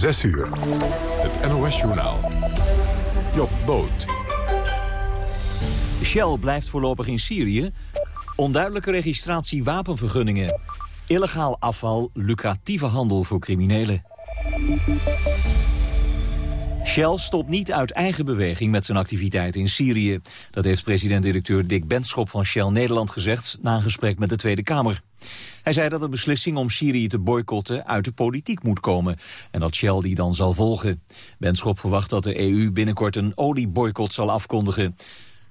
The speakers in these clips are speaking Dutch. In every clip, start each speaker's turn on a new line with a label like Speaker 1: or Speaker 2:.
Speaker 1: 6 uur. Het NOS-journaal. Job Boot.
Speaker 2: Shell blijft voorlopig in Syrië. Onduidelijke registratie wapenvergunningen. Illegaal afval, lucratieve handel voor criminelen. Shell stopt niet uit eigen beweging met zijn activiteiten in Syrië. Dat heeft president-directeur Dick Benschop van Shell Nederland gezegd... na een gesprek met de Tweede Kamer. Hij zei dat de beslissing om Syrië te boycotten uit de politiek moet komen... en dat Shell die dan zal volgen. Benschop verwacht dat de EU binnenkort een olieboycott zal afkondigen.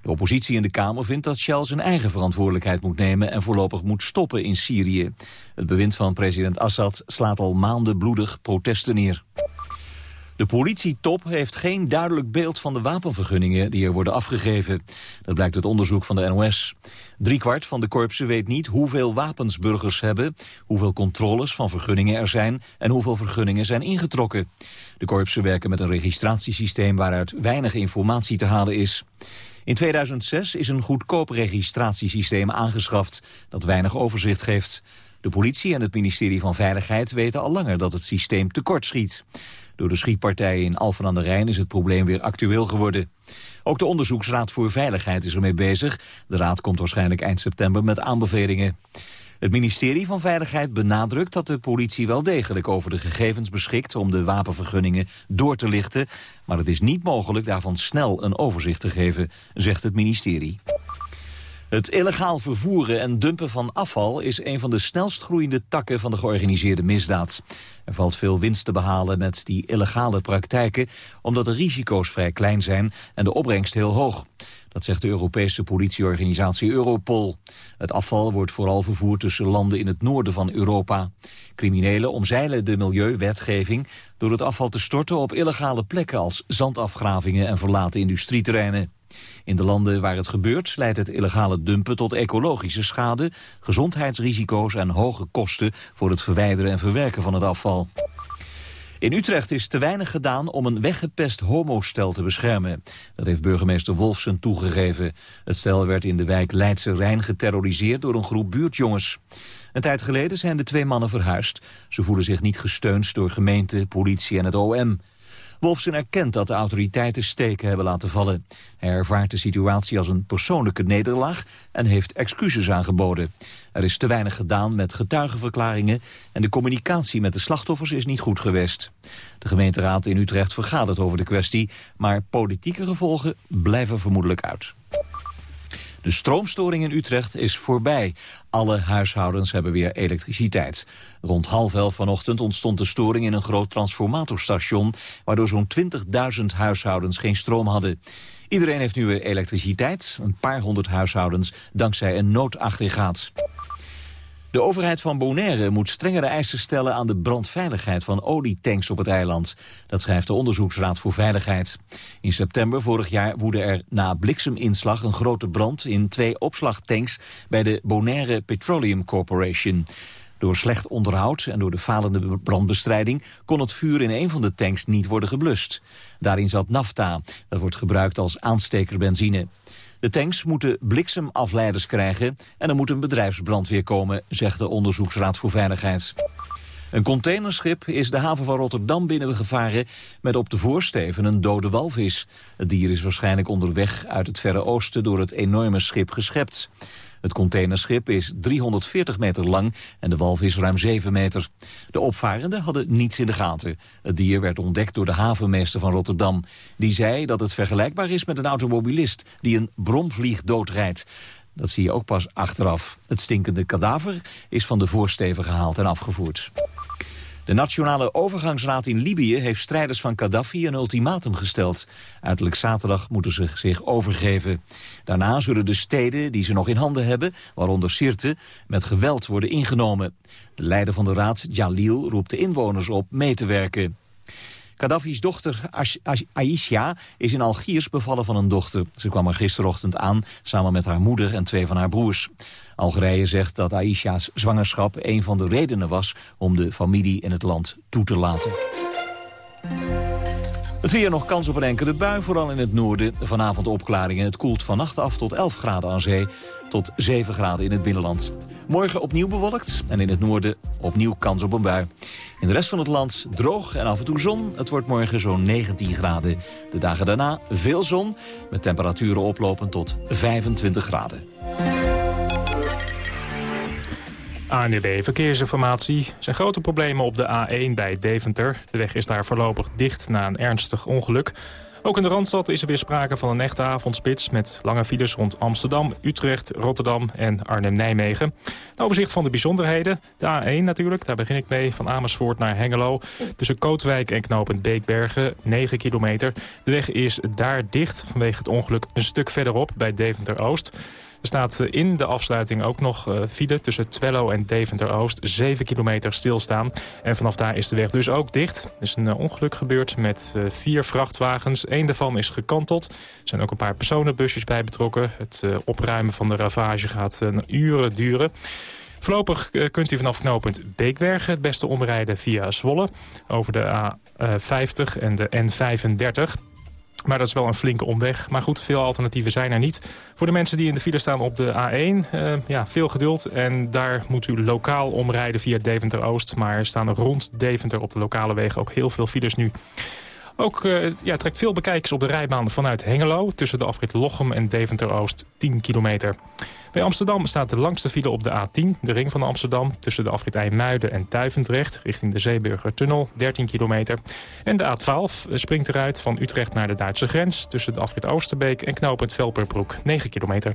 Speaker 2: De oppositie in de Kamer vindt dat Shell zijn eigen verantwoordelijkheid moet nemen... en voorlopig moet stoppen in Syrië. Het bewind van president Assad slaat al maanden bloedig protesten neer. De politietop heeft geen duidelijk beeld van de wapenvergunningen die er worden afgegeven. Dat blijkt uit onderzoek van de NOS. Driekwart van de korpsen weet niet hoeveel wapens burgers hebben, hoeveel controles van vergunningen er zijn en hoeveel vergunningen zijn ingetrokken. De korpsen werken met een registratiesysteem waaruit weinig informatie te halen is. In 2006 is een goedkoop registratiesysteem aangeschaft dat weinig overzicht geeft. De politie en het ministerie van Veiligheid weten al langer dat het systeem tekortschiet. Door de schietpartijen in Alphen aan de Rijn is het probleem weer actueel geworden. Ook de Onderzoeksraad voor Veiligheid is ermee bezig. De raad komt waarschijnlijk eind september met aanbevelingen. Het ministerie van Veiligheid benadrukt dat de politie wel degelijk over de gegevens beschikt om de wapenvergunningen door te lichten. Maar het is niet mogelijk daarvan snel een overzicht te geven, zegt het ministerie. Het illegaal vervoeren en dumpen van afval is een van de snelst groeiende takken van de georganiseerde misdaad. Er valt veel winst te behalen met die illegale praktijken, omdat de risico's vrij klein zijn en de opbrengst heel hoog. Dat zegt de Europese politieorganisatie Europol. Het afval wordt vooral vervoerd tussen landen in het noorden van Europa. Criminelen omzeilen de milieuwetgeving door het afval te storten op illegale plekken als zandafgravingen en verlaten industrieterreinen. In de landen waar het gebeurt leidt het illegale dumpen tot ecologische schade, gezondheidsrisico's en hoge kosten voor het verwijderen en verwerken van het afval. In Utrecht is te weinig gedaan om een weggepest homostel te beschermen. Dat heeft burgemeester Wolfsen toegegeven. Het stel werd in de wijk Leidse Rijn geterroriseerd door een groep buurtjongens. Een tijd geleden zijn de twee mannen verhuisd. Ze voelen zich niet gesteund door gemeente, politie en het OM. Wolfsen erkent dat de autoriteiten steken hebben laten vallen. Hij ervaart de situatie als een persoonlijke nederlaag en heeft excuses aangeboden. Er is te weinig gedaan met getuigenverklaringen en de communicatie met de slachtoffers is niet goed geweest. De gemeenteraad in Utrecht vergadert over de kwestie, maar politieke gevolgen blijven vermoedelijk uit. De stroomstoring in Utrecht is voorbij. Alle huishoudens hebben weer elektriciteit. Rond half elf vanochtend ontstond de storing in een groot transformatorstation... waardoor zo'n 20.000 huishoudens geen stroom hadden. Iedereen heeft nu weer elektriciteit, een paar honderd huishoudens... dankzij een noodaggregaat. De overheid van Bonaire moet strengere eisen stellen aan de brandveiligheid van olietanks op het eiland. Dat schrijft de Onderzoeksraad voor Veiligheid. In september vorig jaar woedde er na blikseminslag een grote brand in twee opslagtanks bij de Bonaire Petroleum Corporation. Door slecht onderhoud en door de falende brandbestrijding kon het vuur in een van de tanks niet worden geblust. Daarin zat nafta, dat wordt gebruikt als aanstekerbenzine. De tanks moeten bliksemafleiders krijgen en er moet een bedrijfsbrandweer komen, zegt de Onderzoeksraad voor Veiligheid. Een containerschip is de haven van Rotterdam binnengevaren met op de voorsteven een dode walvis. Het dier is waarschijnlijk onderweg uit het Verre Oosten door het enorme schip geschept. Het containerschip is 340 meter lang en de walvis ruim 7 meter. De opvarenden hadden niets in de gaten. Het dier werd ontdekt door de havenmeester van Rotterdam. Die zei dat het vergelijkbaar is met een automobilist die een bromvlieg doodrijdt. Dat zie je ook pas achteraf. Het stinkende kadaver is van de voorsteven gehaald en afgevoerd. De Nationale Overgangsraad in Libië heeft strijders van Gaddafi een ultimatum gesteld. Uiterlijk zaterdag moeten ze zich overgeven. Daarna zullen de steden die ze nog in handen hebben, waaronder Sirte, met geweld worden ingenomen. De leider van de raad, Jalil, roept de inwoners op mee te werken. Gaddafi's dochter Aisha is in Algiers bevallen van een dochter. Ze kwam er gisterochtend aan samen met haar moeder en twee van haar broers. Algerije zegt dat Aisha's zwangerschap een van de redenen was... om de familie in het land toe te laten. Het weer nog kans op een enkele bui, vooral in het noorden. Vanavond opklaringen. Het koelt vannacht af tot 11 graden aan zee. tot 7 graden in het binnenland. Morgen opnieuw bewolkt en in het noorden opnieuw kans op een bui. In de rest van het land droog en af en toe zon. Het wordt morgen zo'n 19 graden. De dagen daarna veel zon, met temperaturen oplopend tot 25 graden.
Speaker 3: ANUB Verkeersinformatie. Er zijn grote problemen op de A1 bij Deventer. De weg is daar voorlopig dicht na een ernstig ongeluk. Ook in de Randstad is er weer sprake van een echte avondspits... met lange files rond Amsterdam, Utrecht, Rotterdam en Arnhem-Nijmegen. Een overzicht van de bijzonderheden. De A1 natuurlijk, daar begin ik mee, van Amersfoort naar Hengelo. Tussen Kootwijk en knooppunt Beekbergen, 9 kilometer. De weg is daar dicht vanwege het ongeluk een stuk verderop bij Deventer-Oost... Er staat eh, in de afsluiting ook nog uh, file tussen Twello en Deventer-Oost. 7 kilometer stilstaan. En vanaf daar is de weg dus ook dicht. Er is een uh, ongeluk gebeurd met vier vrachtwagens. Eén daarvan is gekanteld. Er zijn ook een paar personenbusjes bij betrokken. Het opruimen van de ravage gaat uren duren. Voorlopig kunt u vanaf knooppunt Beekbergen het beste omrijden via Zwolle... over de A50 en de N35. Maar dat is wel een flinke omweg. Maar goed, veel alternatieven zijn er niet. Voor de mensen die in de file staan op de A1, uh, eh, ja, veel geduld. En daar moet u lokaal omrijden via Deventer-Oost. Maar er staan rond Deventer op de lokale wegen ook heel veel files nu. Ook uh, ja, trekt veel bekijkers op de rijbaan vanuit Hengelo... tussen de afrit Lochem en Deventer-Oost 10 kilometer. Bij Amsterdam staat de langste file op de A10, de ring van Amsterdam... tussen de afrit IJmuiden en Tuivendrecht, richting de Zeeburgertunnel, 13 kilometer. En de A12 springt eruit van Utrecht naar de Duitse grens... tussen de afrit Oosterbeek en knooppunt Velperbroek, 9 kilometer.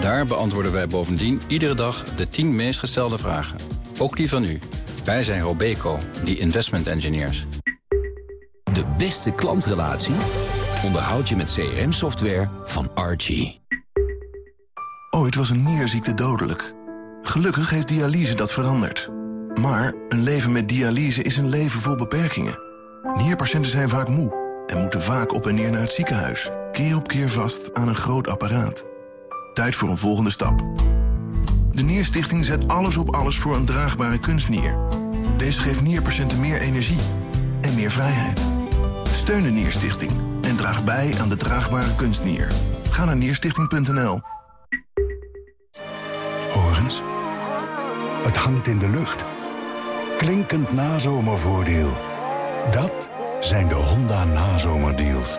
Speaker 4: Daar beantwoorden wij bovendien iedere dag de 10 meest gestelde vragen. Ook die van u. Wij zijn Robeco, die investment engineers.
Speaker 5: De beste klantrelatie onderhoud je met CRM-software van Archie.
Speaker 6: Ooit was een nierziekte dodelijk. Gelukkig heeft dialyse dat veranderd. Maar een leven met dialyse is een leven vol beperkingen. Nierpatiënten zijn vaak moe en moeten vaak op en neer naar het ziekenhuis. Keer op keer vast aan een groot apparaat. Tijd voor een volgende stap. De Nierstichting zet alles op alles voor een draagbare kunstnier. Deze geeft nierpatiënten meer energie en meer vrijheid. Steun de Nierstichting en draag bij aan de draagbare kunstnier. Ga naar nierstichting.nl.
Speaker 7: Horens, het hangt in de lucht. Klinkend nazomervoordeel. Dat zijn de Honda nazomerdeals.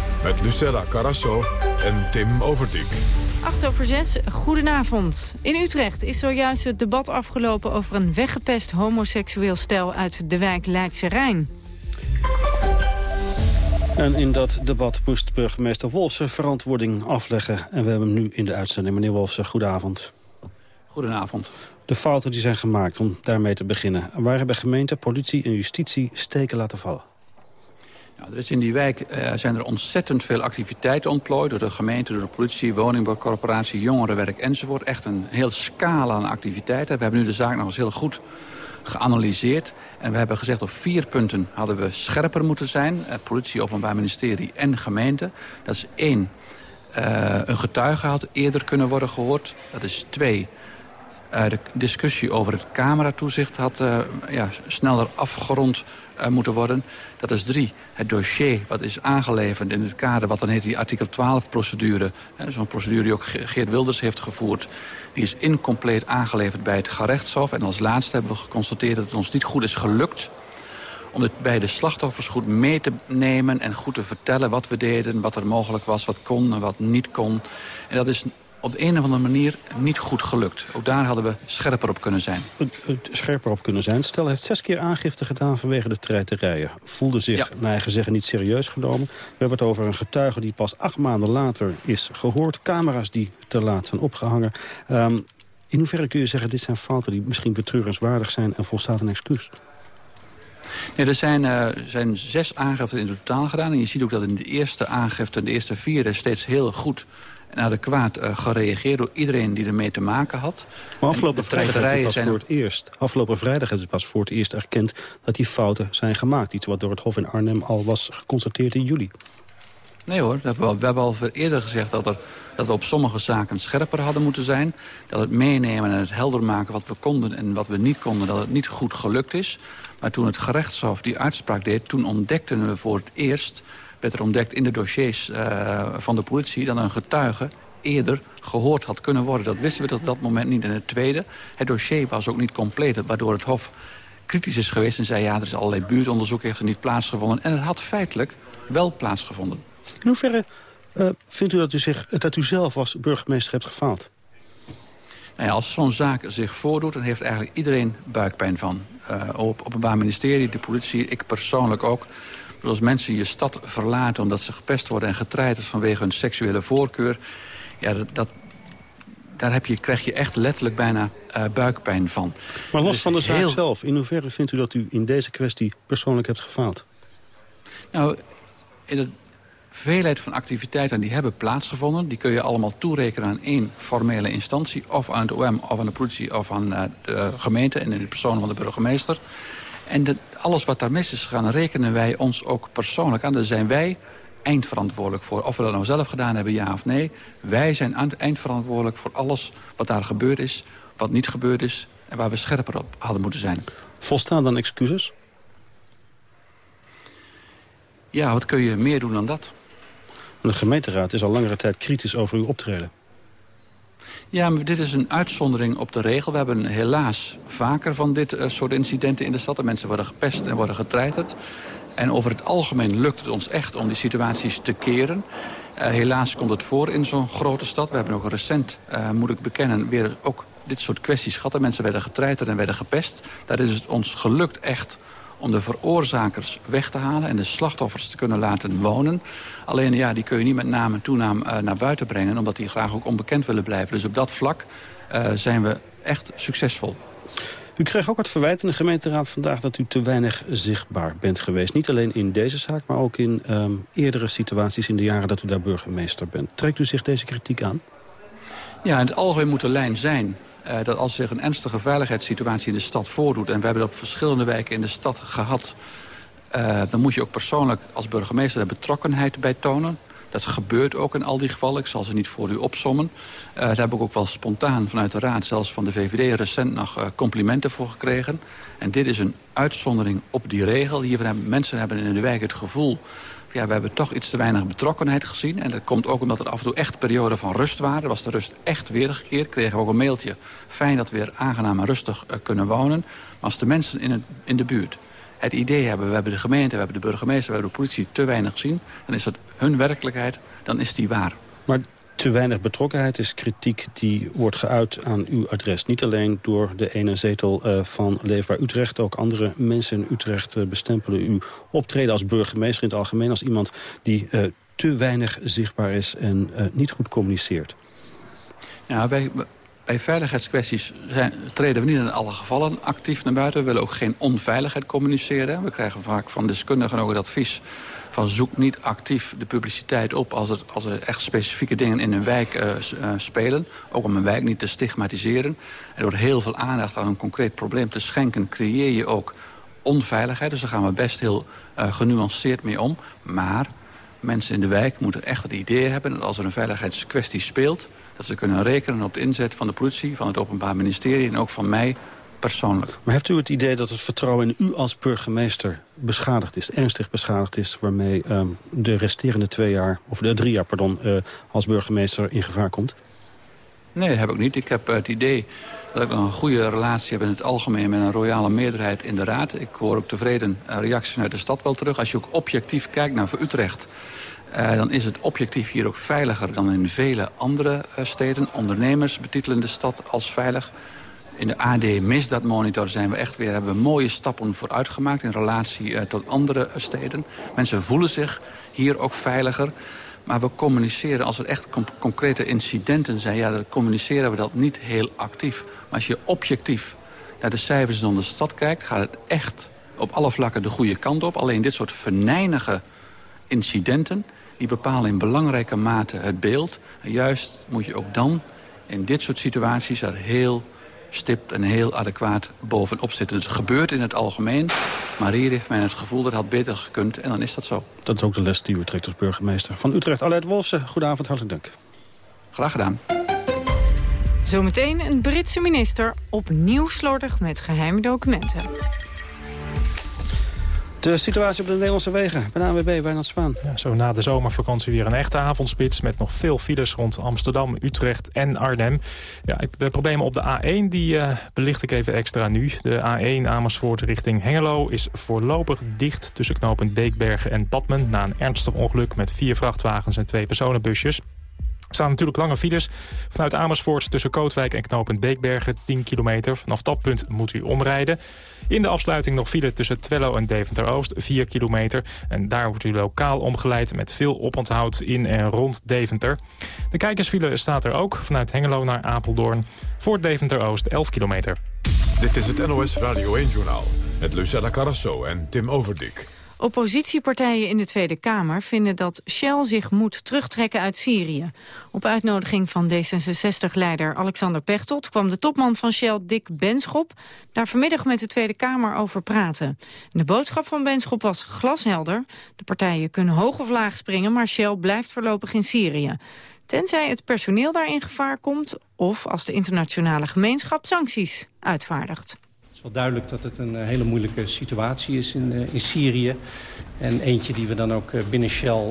Speaker 1: Met Lucella Carasso en Tim Overdijk.
Speaker 8: 8 over 6, goedenavond. In Utrecht is zojuist het debat afgelopen over een weggepest homoseksueel stel uit de wijk Leidse Rijn.
Speaker 9: En in dat debat moest burgemeester Wolfsen verantwoording afleggen. En we hebben hem nu in de uitzending. Meneer Wolfsen, goedenavond.
Speaker 10: Goedenavond.
Speaker 9: De fouten die zijn gemaakt, om daarmee te beginnen. Waar hebben gemeente, politie en justitie steken laten vallen?
Speaker 10: Er is in die wijk uh, zijn er ontzettend veel activiteiten ontplooid... door de gemeente, door de politie, woningbouwcorporatie, jongerenwerk enzovoort. Echt een heel scala aan activiteiten. We hebben nu de zaak nog eens heel goed geanalyseerd. En we hebben gezegd op vier punten hadden we scherper moeten zijn. Uh, politie, openbaar ministerie en gemeente. Dat is één, uh, een getuige had eerder kunnen worden gehoord. Dat is twee, de discussie over het cameratoezicht had ja, sneller afgerond uh, moeten worden. Dat is drie, het dossier wat is aangeleverd in het kader... wat dan heet die artikel 12-procedure. Zo'n procedure die ook Geert Wilders heeft gevoerd. Die is incompleet aangeleverd bij het gerechtshof. En als laatste hebben we geconstateerd dat het ons niet goed is gelukt om het bij de slachtoffers goed mee te nemen... en goed te vertellen wat we deden, wat er mogelijk was, wat kon en wat niet kon. En dat is op de een of andere manier niet goed gelukt. Ook daar hadden we scherper op kunnen zijn.
Speaker 9: Scherper op kunnen zijn. Stel heeft zes keer aangifte gedaan vanwege de treiterijen. Voelde zich, ja. naar eigen zeggen, niet serieus genomen. We hebben het over een getuige die pas acht maanden later is gehoord. Camera's die te laat zijn opgehangen. Um, in hoeverre kun je zeggen, dit zijn fouten die misschien betreurenswaardig zijn... en volstaat een excuus?
Speaker 10: Nee, er zijn, uh, zijn zes aangiften in totaal gedaan. En je ziet ook dat in de eerste aangifte, de eerste vier... steeds heel goed en adequaat uh, gereageerd door iedereen die ermee te maken had.
Speaker 9: Maar afgelopen vrijdag is pas voor het eerst. Afgelopen vrijdag is het pas voor het eerst erkend dat die fouten zijn gemaakt. Iets wat door het Hof in Arnhem al was geconstateerd in juli.
Speaker 10: Nee hoor, we hebben, al, we hebben al eerder gezegd dat, er, dat we op sommige zaken scherper hadden moeten zijn. Dat het meenemen en het helder maken wat we konden en wat we niet konden, dat het niet goed gelukt is. Maar toen het gerechtshof die uitspraak deed, toen ontdekten we voor het eerst werd er ontdekt in de dossiers uh, van de politie... dat een getuige eerder gehoord had kunnen worden. Dat wisten we tot dat moment niet. En het tweede, het dossier was ook niet compleet... waardoor het Hof kritisch is geweest en zei... ja, er is allerlei buurtonderzoek, heeft er niet plaatsgevonden. En het had feitelijk wel plaatsgevonden.
Speaker 9: In hoeverre uh, vindt u dat u, zich, dat u zelf als burgemeester hebt gefaald?
Speaker 10: Nou ja, als zo'n zaak zich voordoet, dan heeft eigenlijk iedereen buikpijn van. Uh, op Openbaar Ministerie, de politie, ik persoonlijk ook als mensen je stad verlaten omdat ze gepest worden en getreiterd vanwege hun seksuele voorkeur... Ja, dat, dat daar heb je, krijg je echt letterlijk bijna uh, buikpijn van.
Speaker 9: Maar los dus van de zaak zelf, in hoeverre vindt u dat u in deze kwestie persoonlijk hebt gefaald?
Speaker 10: Nou, in de veelheid van activiteiten die hebben plaatsgevonden... die kun je allemaal toerekenen aan één formele instantie... of aan het OM, of aan de politie, of aan uh, de gemeente... en in de persoon van de burgemeester. En alles wat daar mis is gegaan, rekenen wij ons ook persoonlijk aan. Daar zijn wij eindverantwoordelijk voor. Of we dat nou zelf gedaan hebben, ja of nee. Wij zijn eindverantwoordelijk voor alles wat daar gebeurd is... wat niet gebeurd is en waar we scherper op hadden moeten zijn.
Speaker 9: Volstaan dan excuses?
Speaker 10: Ja, wat kun je meer doen dan dat?
Speaker 9: De gemeenteraad is al langere tijd kritisch over uw optreden.
Speaker 10: Ja, maar dit is een uitzondering op de regel. We hebben helaas vaker van dit uh, soort incidenten in de stad. Mensen worden gepest en worden getreiterd. En over het algemeen lukt het ons echt om die situaties te keren. Uh, helaas komt het voor in zo'n grote stad. We hebben ook recent, uh, moet ik bekennen, weer ook dit soort kwesties gehad. Mensen werden getreiterd en werden gepest. Daar is het ons gelukt echt om de veroorzakers weg te halen... en de slachtoffers te kunnen laten wonen. Alleen ja, die kun je niet met naam en toenaam uh, naar buiten brengen... omdat die graag ook onbekend willen blijven. Dus op dat vlak uh, zijn we echt succesvol.
Speaker 9: U kreeg ook het verwijt in de gemeenteraad vandaag dat u te weinig zichtbaar bent geweest. Niet alleen in deze zaak, maar ook in um, eerdere situaties in de jaren dat u daar burgemeester bent. Trekt u zich deze kritiek aan?
Speaker 10: Ja, in het algemeen moet de lijn zijn uh, dat als zich een ernstige veiligheidssituatie in de stad voordoet... en we hebben dat op verschillende wijken in de stad gehad... Uh, dan moet je ook persoonlijk als burgemeester betrokkenheid bij tonen. Dat gebeurt ook in al die gevallen. Ik zal ze niet voor u opsommen. Uh, daar heb ik ook wel spontaan vanuit de Raad, zelfs van de VVD... recent nog complimenten voor gekregen. En dit is een uitzondering op die regel. Hier hebben mensen hebben in de wijk het gevoel ja, we hebben toch iets te weinig betrokkenheid gezien. En dat komt ook omdat er af en toe echt perioden van rust waren. Was de rust echt weergekeerd. Kregen we ook een mailtje. Fijn dat we weer aangenaam en rustig uh, kunnen wonen. Maar als de mensen in, het, in de buurt het idee hebben... we hebben de gemeente, we hebben de burgemeester, we hebben de politie te weinig zien... dan is dat hun werkelijkheid, dan is die waar.
Speaker 9: Maar te weinig betrokkenheid is kritiek die wordt geuit aan uw adres. Niet alleen door de ene zetel uh, van Leefbaar Utrecht. Ook andere mensen in Utrecht uh, bestempelen uw optreden als burgemeester in het algemeen... als iemand die uh, te weinig zichtbaar is en niet goed communiceert.
Speaker 10: Ja, wij, bij veiligheidskwesties zijn, treden we niet in alle gevallen actief naar buiten. We willen ook geen onveiligheid communiceren. We krijgen vaak van deskundigen ook het advies van zoek niet actief de publiciteit op... als er, als er echt specifieke dingen in een wijk uh, uh, spelen. Ook om een wijk niet te stigmatiseren. En door heel veel aandacht aan een concreet probleem te schenken... creëer je ook onveiligheid. Dus daar gaan we best heel uh, genuanceerd mee om. Maar mensen in de wijk moeten echt het idee hebben... dat als er een veiligheidskwestie speelt... dat ze kunnen rekenen op de inzet van de politie, van het Openbaar Ministerie... en ook van mij persoonlijk.
Speaker 9: Maar hebt u het idee dat het vertrouwen in u als burgemeester beschadigd is, ernstig beschadigd is, waarmee um, de resterende twee jaar, of de drie jaar, pardon, uh, als burgemeester in gevaar komt?
Speaker 10: Nee, dat heb ik niet. Ik heb het idee dat ik een goede relatie heb in het algemeen met een royale meerderheid in de Raad. Ik hoor ook tevreden reacties uit de stad wel terug. Als je ook objectief kijkt naar voor Utrecht dan is het objectief hier ook veiliger dan in vele andere steden. Ondernemers betitelen de stad als veilig. In de AD Misdaad Monitor zijn we echt weer, hebben we mooie stappen vooruit gemaakt... in relatie tot andere steden. Mensen voelen zich hier ook veiliger. Maar we communiceren, als er echt concrete incidenten zijn... ja, dan communiceren we dat niet heel actief. Maar als je objectief naar de cijfers van de stad kijkt... gaat het echt op alle vlakken de goede kant op. Alleen dit soort venijnige incidenten... die bepalen in belangrijke mate het beeld. En juist moet je ook dan in dit soort situaties... er heel stipt en heel adequaat bovenop zitten. Het gebeurt in het algemeen, maar hier heeft men het gevoel dat het had beter gekund en dan is dat zo.
Speaker 11: Dat is ook de les die u trekt als burgemeester van Utrecht. Aleid Wolfse, goedenavond, hartelijk dank.
Speaker 10: Graag gedaan.
Speaker 8: Zometeen een Britse minister opnieuw slordig met geheime documenten.
Speaker 11: De situatie op de Nederlandse wegen. Bij de ANWB, Wijnand Zwaan.
Speaker 3: Ja, zo na de zomervakantie weer een echte avondspits... met nog veel files rond Amsterdam, Utrecht en Arnhem. Ja, de problemen op de A1 die, uh, belicht ik even extra nu. De A1 Amersfoort richting Hengelo is voorlopig dicht... tussen knooppunt Beekbergen en Badmen... na een ernstig ongeluk met vier vrachtwagens en twee personenbusjes. Er staan natuurlijk lange files. Vanuit Amersfoort tussen Kootwijk en knooppunt Beekbergen 10 kilometer. Vanaf dat punt moet u omrijden. In de afsluiting nog file tussen Twello en Deventer-Oost 4 kilometer. En daar wordt u lokaal omgeleid met veel oponthoud in en rond Deventer. De kijkersfile staat er ook vanuit Hengelo naar Apeldoorn. Voor Deventer-Oost 11 kilometer.
Speaker 1: Dit is het NOS Radio 1-journaal. Met Lucella Carrasso en Tim Overdik.
Speaker 8: Oppositiepartijen in de Tweede Kamer vinden dat Shell zich moet terugtrekken uit Syrië. Op uitnodiging van D66-leider Alexander Pechtold kwam de topman van Shell Dick Benschop daar vanmiddag met de Tweede Kamer over praten. De boodschap van Benschop was glashelder. De partijen kunnen hoog of laag springen, maar Shell blijft voorlopig in Syrië. Tenzij het personeel daar in gevaar komt of als de internationale gemeenschap sancties uitvaardigt
Speaker 11: is wel duidelijk dat het een eh, hele moeilijke situatie is in, uh, in Syrië. En eentje die we dan ook eh, binnen Shell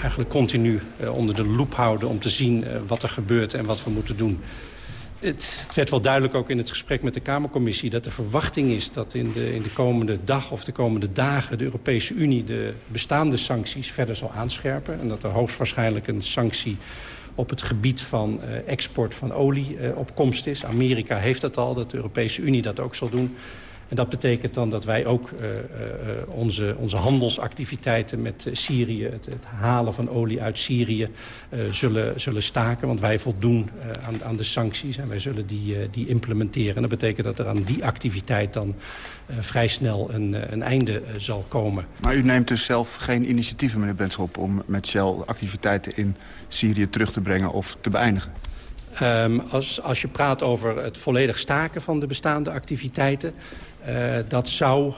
Speaker 11: eigenlijk continu onder de loep houden... om te zien wat er gebeurt en wat we moeten doen. Het, het, werd wel duidelijk ook in het gesprek met de Kamercommissie... dat de verwachting is dat in de, in de komende dag of de komende dagen... de Europese Unie de bestaande sancties verder zal aanscherpen. En dat er hoogstwaarschijnlijk een sanctie op het gebied van uh, export van olie uh, op komst is. Amerika heeft dat al, dat de Europese Unie dat ook zal doen. En dat betekent dan dat wij ook uh, onze, onze handelsactiviteiten met Syrië... Het, het, halen van olie uit Syrië zullen, zullen staken. Want wij voldoen aan, aan de sancties en wij zullen die, die implementeren. En dat betekent dat er aan die activiteit dan vrij snel een, een einde zal komen.
Speaker 12: Maar u neemt dus zelf geen initiatieven, meneer Benschop... om met Shell activiteiten in Syrië terug te brengen of te beëindigen?
Speaker 11: Um, als, als je praat over het volledig staken van de bestaande activiteiten... Uh, dat zou uh,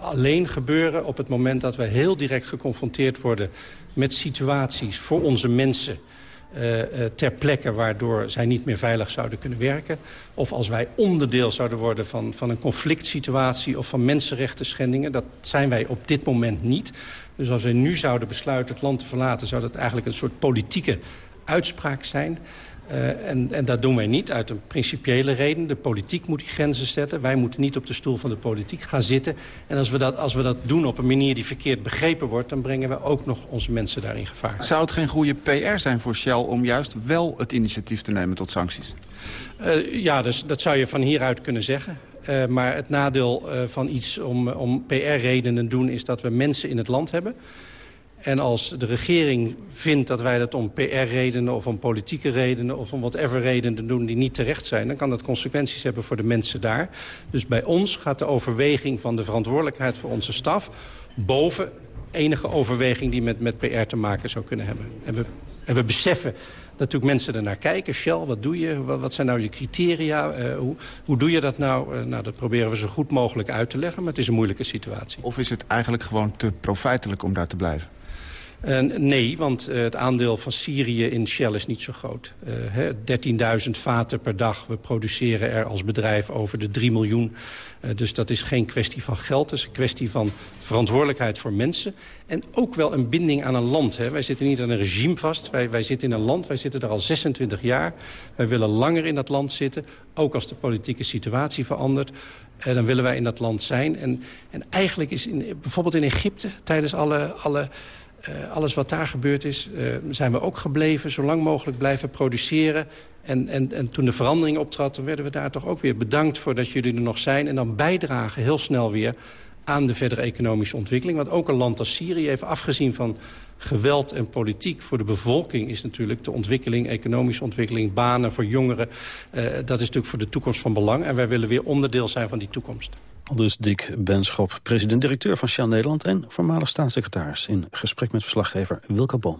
Speaker 11: alleen gebeuren op het moment dat we heel direct geconfronteerd worden... met situaties voor onze mensen uh, ter plekke... waardoor zij niet meer veilig zouden kunnen werken. Of als wij onderdeel zouden worden van, van een conflict situatie... of van mensenrechten schendingen. Dat zijn wij op dit moment niet. Dus als wij nu zouden besluiten het land te verlaten... zou dat eigenlijk een soort politieke uitspraak zijn... Uh, en, en dat doen wij niet uit een principiële reden. De politiek moet die grenzen zetten. Wij moeten niet op de stoel van de politiek gaan zitten. En als we dat, als we dat doen op een manier die verkeerd begrepen wordt... dan brengen we ook nog onze mensen daarin gevaar.
Speaker 12: Zou het geen goede PR zijn voor Shell om juist wel het initiatief te nemen tot sancties?
Speaker 11: Uh, ja, dus, dat zou je van hieruit kunnen zeggen. Uh, maar het nadeel van iets om, om PR-redenen doen... is dat we mensen in het land hebben... En als de regering vindt dat wij dat om PR-redenen... of om politieke redenen of om whatever redenen doen die niet terecht zijn... dan kan dat consequenties hebben voor de mensen daar. Dus bij ons gaat de overweging van de verantwoordelijkheid voor onze staf... boven enige overweging die met, met PR te maken zou kunnen hebben. En we, en we beseffen dat natuurlijk mensen ernaar kijken. Shell, wat doe je? Wat, zijn nou je criteria? Uh, hoe, hoe doe je dat nou? Uh, nou? Dat proberen we zo goed mogelijk uit te leggen, maar het is een moeilijke situatie.
Speaker 12: Of is het eigenlijk gewoon te profijtelijk om daar te blijven?
Speaker 11: Uh, nee, want uh, het aandeel van Syrië in Shell is niet zo groot. Uh, 13.000 vaten per dag. We produceren er als bedrijf over de 3 miljoen. dus dat is geen kwestie van geld. Het is een kwestie van verantwoordelijkheid voor mensen. En ook wel een binding aan een land. Wij zitten niet aan een regime vast. Wij, wij zitten in een land, wij zitten er al 26 jaar. Wij willen langer in dat land zitten. Ook als de politieke situatie verandert. dan willen wij in dat land zijn. En, en eigenlijk is in, bijvoorbeeld in Egypte tijdens alle... alle alles wat daar gebeurd is, zijn we ook gebleven. Zo lang mogelijk blijven produceren. En, en, en toen de verandering optrad, dan werden we daar toch ook weer bedankt... voor dat jullie er nog zijn. En dan bijdragen heel snel weer aan de verdere economische ontwikkeling. Want ook een land als Syrië, even afgezien van geweld en politiek... voor de bevolking is natuurlijk de ontwikkeling, economische ontwikkeling... banen voor jongeren, uh, dat is natuurlijk voor de toekomst van belang. En wij willen weer onderdeel zijn van die toekomst.
Speaker 9: Dus Dick Benschop, president-directeur van Shell Nederland... en voormalig staatssecretaris in gesprek met verslaggever Wilke Boom.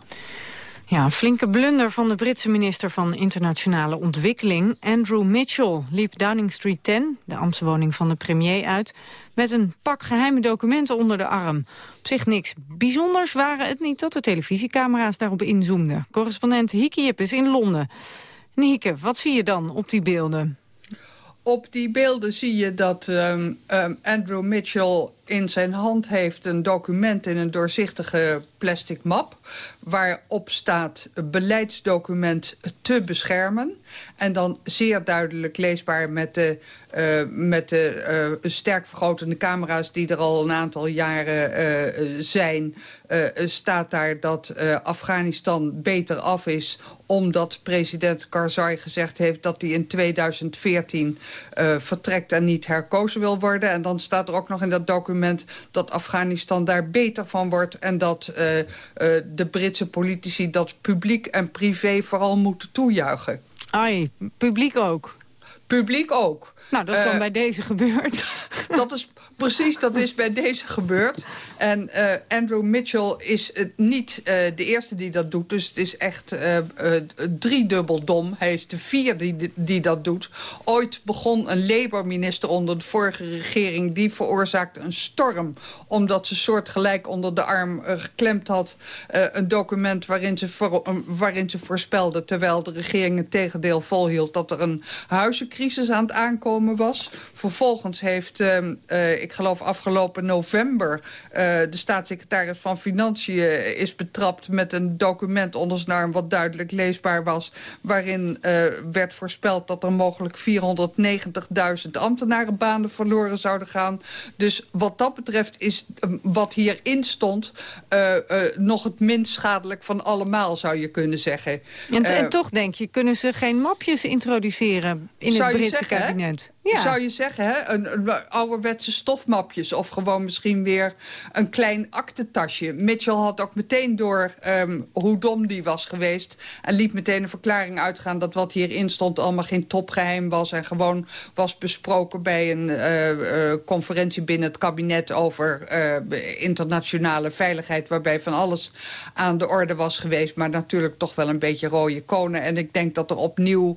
Speaker 8: Ja, een flinke blunder van de Britse minister van Internationale Ontwikkeling. Andrew Mitchell liep Downing Street 10, de ambtswoning van de premier, uit... met een pak geheime documenten onder de arm. Op zich niks bijzonders waren het niet dat de televisiecamera's daarop inzoomden. Correspondent Hieke is in Londen. Hieke, wat zie je dan op die beelden?
Speaker 13: Op die beelden zie je dat um, um, Andrew Mitchell in zijn hand heeft een document in een doorzichtige plastic map... waarop staat beleidsdocument te beschermen. En dan zeer duidelijk leesbaar met de, uh, met de uh, sterk vergrotende camera's... die er al een aantal jaren uh, zijn... staat daar dat Afghanistan beter af is... omdat president Karzai gezegd heeft dat hij in 2014 vertrekt... en niet herkozen wil worden. En dan staat er ook nog in dat document dat Afghanistan daar beter van wordt... en dat uh, uh, de Britse politici dat publiek en privé vooral moeten toejuichen.
Speaker 8: Ai, publiek ook?
Speaker 13: Publiek ook.
Speaker 8: Nou, dat is dan uh, bij deze gebeurd.
Speaker 13: Dat is precies, dat is bij deze gebeurd. En uh, Andrew Mitchell is uh, niet de eerste die dat doet. Dus het is echt driedubbel dom. Hij is de vierde die, die dat doet. Ooit begon een Labour-minister onder de vorige regering... die veroorzaakte een storm. Omdat ze soortgelijk onder de arm geklemd had. een document waarin ze, waarin ze voorspelde... terwijl de regering het tegendeel volhield... dat er een huizencrisis aan het aankomen was. Vervolgens heeft, uh, ik geloof afgelopen november... Uh, de staatssecretaris van Financiën is betrapt met een document onder zijn arm... wat duidelijk leesbaar was... waarin uh, werd voorspeld dat er mogelijk 490.000 ambtenarenbanen verloren zouden gaan. Dus wat dat betreft is wat hierin stond... nog het minst schadelijk van allemaal, zou je kunnen zeggen.
Speaker 8: En, en toch denk je, kunnen ze geen mapjes introduceren in het Britse zeggen, kabinet?
Speaker 13: Zou je zeggen, hè? Een, ouderwetse stofmapjes of gewoon misschien weer een klein aktentasje. Mitchell had ook meteen door um, hoe dom die was geweest... en liet meteen een verklaring uitgaan dat wat hierin stond... allemaal geen topgeheim was en gewoon was besproken... bij een uh, uh, conferentie binnen het kabinet over uh, internationale veiligheid... waarbij van alles aan de orde was geweest... maar natuurlijk toch wel een beetje rode konen. En ik denk dat er opnieuw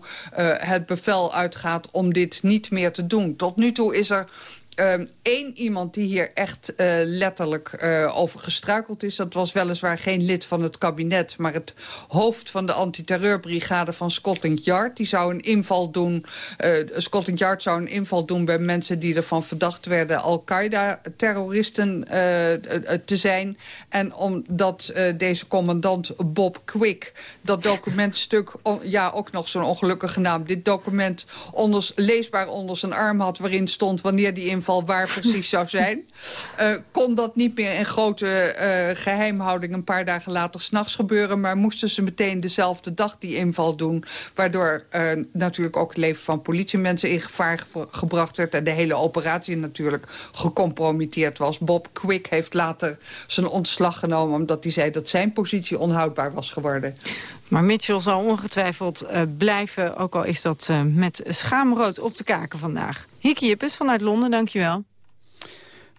Speaker 13: het bevel uitgaat om dit niet meer te doen. Tot nu toe is er um, één iemand die hier echt uh, letterlijk uh, over gestruikeld is. Dat was weliswaar geen lid van het kabinet... maar het hoofd van de antiterreurbrigade van Scotland Yard. Die zou een inval doen... Uh, Scotland Yard zou een inval doen bij mensen die ervan verdacht werden... Al-Qaeda-terroristen te zijn. En omdat deze commandant Bob Quick dat documentstuk... ja, ook nog zo'n ongelukkige naam... dit document onder, leesbaar onder zijn arm had... waarin stond wanneer die inval waar precies zou zijn. Uh, kon dat niet meer in grote uh, geheimhouding een paar dagen later s'nachts gebeuren. Maar moesten ze meteen dezelfde dag die inval doen. Waardoor uh, natuurlijk ook het leven van politiemensen in gevaar ge gebracht werd. En de hele operatie natuurlijk gecompromitteerd was. Bob Quick heeft later zijn ontslag genomen. Omdat hij zei dat zijn positie onhoudbaar was geworden.
Speaker 8: Maar Mitchell zal ongetwijfeld blijven, ook al is dat met schaamrood op de kaken vandaag. Hieke Jippes vanuit Londen, dankjewel.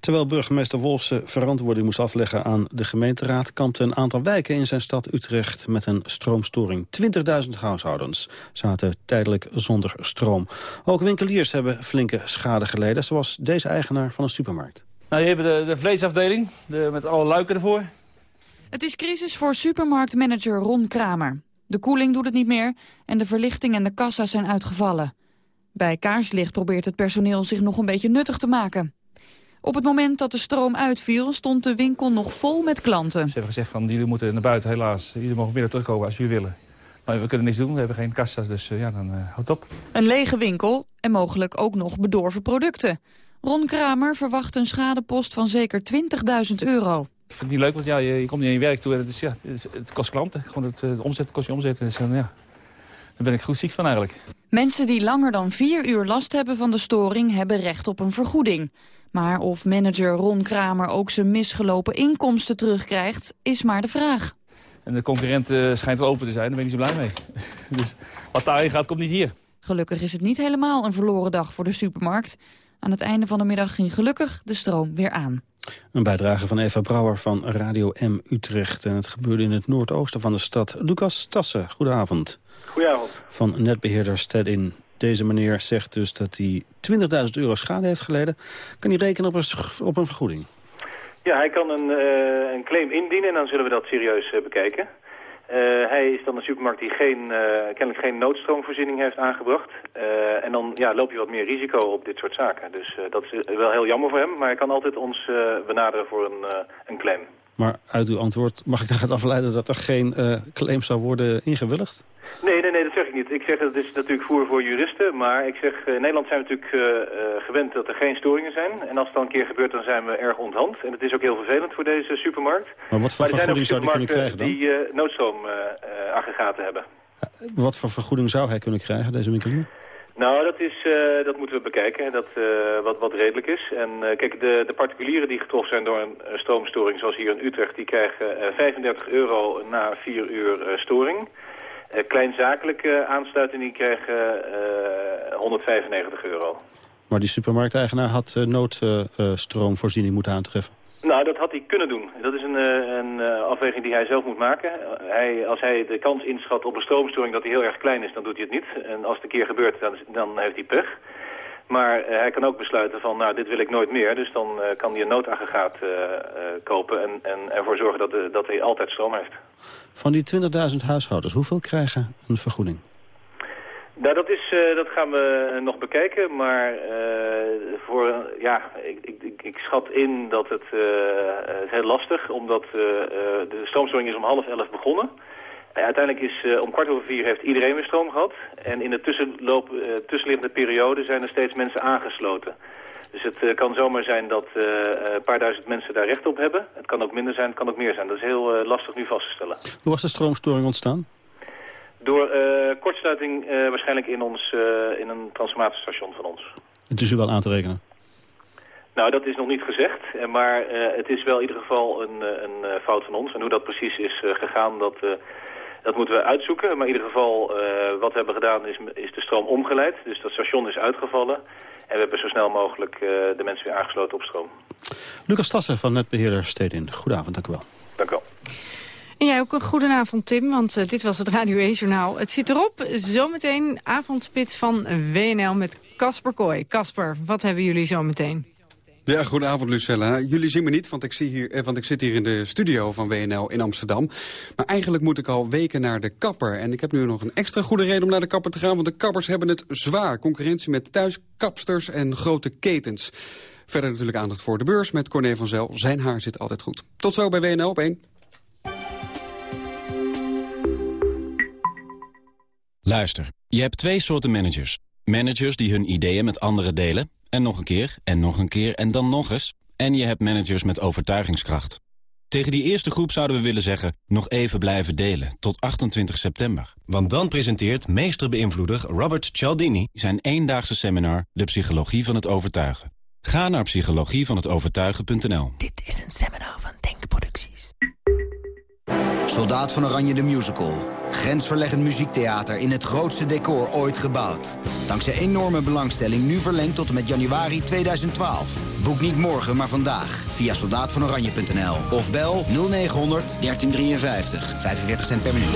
Speaker 9: Terwijl burgemeester Wolfsen verantwoording moest afleggen aan de gemeenteraad... kampte een aantal wijken in zijn stad Utrecht met een stroomstoring. 20.000 huishoudens zaten tijdelijk zonder stroom. Ook winkeliers hebben flinke schade geleden... zoals deze eigenaar van een supermarkt.
Speaker 14: Nou, hier hebben de, de vleesafdeling de, met alle luiken ervoor.
Speaker 15: Het is crisis voor supermarktmanager Ron Kramer. De koeling doet het niet meer en de verlichting en de kassa zijn uitgevallen. Bij kaarslicht probeert het personeel zich nog een beetje nuttig te maken. Op het moment dat de stroom uitviel, stond de winkel nog vol met klanten.
Speaker 14: Ze hebben gezegd van jullie moeten naar buiten, helaas. Jullie mogen binnen terugkomen als jullie willen. Maar we kunnen niks doen, we hebben geen kassa's, dus uh, ja, dan uh, houd op.
Speaker 15: Een lege winkel en mogelijk ook nog bedorven producten. Ron Kramer verwacht een schadepost van zeker 20.000 euro.
Speaker 14: Ik vind het niet leuk, want ja, je, je komt niet in je werk toe en het, is, ja, het, kost klanten. Gewoon het, het omzet kost je omzet. Dus, ja, daar ben ik goed ziek van eigenlijk.
Speaker 15: Mensen die langer dan vier uur last hebben van de storing... hebben recht op een vergoeding. Maar of manager Ron Kramer ook zijn misgelopen inkomsten terugkrijgt... is maar de vraag.
Speaker 14: En de concurrent uh, schijnt wel open te zijn, daar ben ik niet zo blij mee. dus wat daarin gaat, komt niet hier.
Speaker 15: Gelukkig is het niet helemaal een verloren dag voor de supermarkt. Aan het einde van de middag ging gelukkig de stroom weer aan.
Speaker 9: Een bijdrage van Eva Brouwer van Radio M Utrecht. En het gebeurde in het noordoosten van de stad. Lucas Tassen, goedenavond.
Speaker 16: Goedenavond.
Speaker 9: Van netbeheerder Stedin. Deze meneer zegt dus dat hij 20.000 euro schade heeft geleden. Kan hij rekenen op een, op een vergoeding?
Speaker 16: Ja, hij kan een, uh, een claim indienen en dan zullen we dat serieus uh, bekijken. Uh, hij is dan een supermarkt die geen, kennelijk geen noodstroomvoorziening heeft aangebracht. en dan ja, loop je wat meer risico op dit soort zaken. Dus dat is wel heel jammer voor hem, maar hij kan altijd ons benaderen voor een, een claim.
Speaker 9: Maar uit uw antwoord mag ik daaruit afleiden dat er geen claim zou worden ingewilligd?
Speaker 16: Nee, nee, nee, dat zeg ik niet. Ik zeg dat het is natuurlijk voer voor juristen, maar ik zeg, in Nederland zijn we natuurlijk uh, gewend dat er geen storingen zijn. En als het dan een keer gebeurt, dan zijn we erg onthand. En het is ook heel vervelend voor deze supermarkt.
Speaker 9: Maar wat voor
Speaker 16: maar
Speaker 9: vergoeding zou hij kunnen krijgen dan?
Speaker 16: die uh, noodstroomaggregaten hebben.
Speaker 9: Wat voor vergoeding zou hij kunnen krijgen, deze winkelier?
Speaker 16: Nou, dat, is, uh, dat moeten we bekijken, dat, uh, wat, wat redelijk is. En uh, kijk, de, de particulieren die getroffen zijn door een stroomstoring, zoals hier in Utrecht, die krijgen 35 euro na 4 uur storing. Uh, kleinzakelijke aansluiting die kregen uh, 195 euro.
Speaker 9: Maar die supermarkteigenaar had noodstroomvoorziening moeten aantreffen?
Speaker 16: Nou, dat had hij kunnen doen. Dat is een, een afweging die hij zelf moet maken. Hij, als hij de kans inschat op een stroomstoring dat hij heel erg klein is, dan doet hij het niet. En als het een keer gebeurt, dan, dan heeft hij pech. Maar uh, hij kan ook besluiten van, nou, dit wil ik nooit meer. Dus dan uh, kan hij een noodaggregaat uh, kopen en, en ervoor zorgen dat, dat hij altijd stroom heeft.
Speaker 9: Van die 20.000 huishoudens, hoeveel krijgen een vergoeding?
Speaker 16: Nou, dat, is, dat gaan we nog bekijken. Maar voor, ja, ik, ik, ik, schat in dat het, het is heel lastig. Omdat de stroomstoring is om half elf begonnen. Uiteindelijk is uh, om kwart over vier heeft iedereen weer stroom gehad. En in de tussenloop, uh, tussenliggende periode zijn er steeds mensen aangesloten. Dus het uh, kan zomaar zijn dat een paar duizend mensen daar recht op hebben. Het kan ook minder zijn, het kan ook meer zijn. Dat is heel lastig nu vast te stellen.
Speaker 9: Hoe was de stroomstoring ontstaan?
Speaker 16: Door kortsluiting waarschijnlijk in, ons, in een transformatorstation van ons.
Speaker 9: Het is u wel aan te rekenen?
Speaker 16: Nou, dat is nog niet gezegd. Maar het is wel in ieder geval een, een fout van ons. En hoe dat precies is gegaan, dat... Dat moeten we uitzoeken. Maar in ieder geval, uh, wat we hebben gedaan is, is de stroom omgeleid. Dus dat station is uitgevallen. En we hebben zo snel mogelijk uh, de mensen weer aangesloten op stroom.
Speaker 9: Lucas Tassen van Netbeheerder Stedin. Goedenavond, dank u wel.
Speaker 16: Dank u wel.
Speaker 8: En jij ook een goedenavond, Tim, want uh, dit was het Radio E-journaal. Het zit erop. Zometeen avondspits van WNL met Casper Kooi. Casper, wat hebben jullie zometeen?
Speaker 17: Ja, goedenavond Lucella. Jullie zien me niet, want ik, zie hier, eh, want ik zit hier in de studio van WNL in Amsterdam. Maar eigenlijk moet ik al weken naar de kapper. En ik heb nu nog een extra goede reden om naar de kapper te gaan... want de kappers hebben het zwaar. Concurrentie met thuiskapsters en grote ketens. Verder natuurlijk aandacht voor de beurs met Corné van Zel. Zijn haar zit altijd goed. Tot zo bij WNL op 1.
Speaker 18: Luister, je hebt twee soorten managers. Managers die hun ideeën met anderen delen en nog een keer, en nog een keer, en dan nog eens. En je hebt managers met overtuigingskracht. Tegen die eerste groep zouden we willen zeggen... nog even blijven delen, tot 28 september. Want dan presenteert meesterbeïnvloeder Robert Cialdini... zijn eendaagse seminar De Psychologie van het Overtuigen. Ga naar psychologievanhetovertuigen.nl
Speaker 19: Dit is een seminar van Denkproducties.
Speaker 20: Soldaat van Oranje de Musical. Grensverleggend muziektheater in het grootste decor ooit gebouwd. Dankzij enorme belangstelling nu verlengd tot en met januari 2012. Boek niet morgen, maar vandaag via soldaatvanoranje.nl of bel 0900 1353. 45 cent per minuut.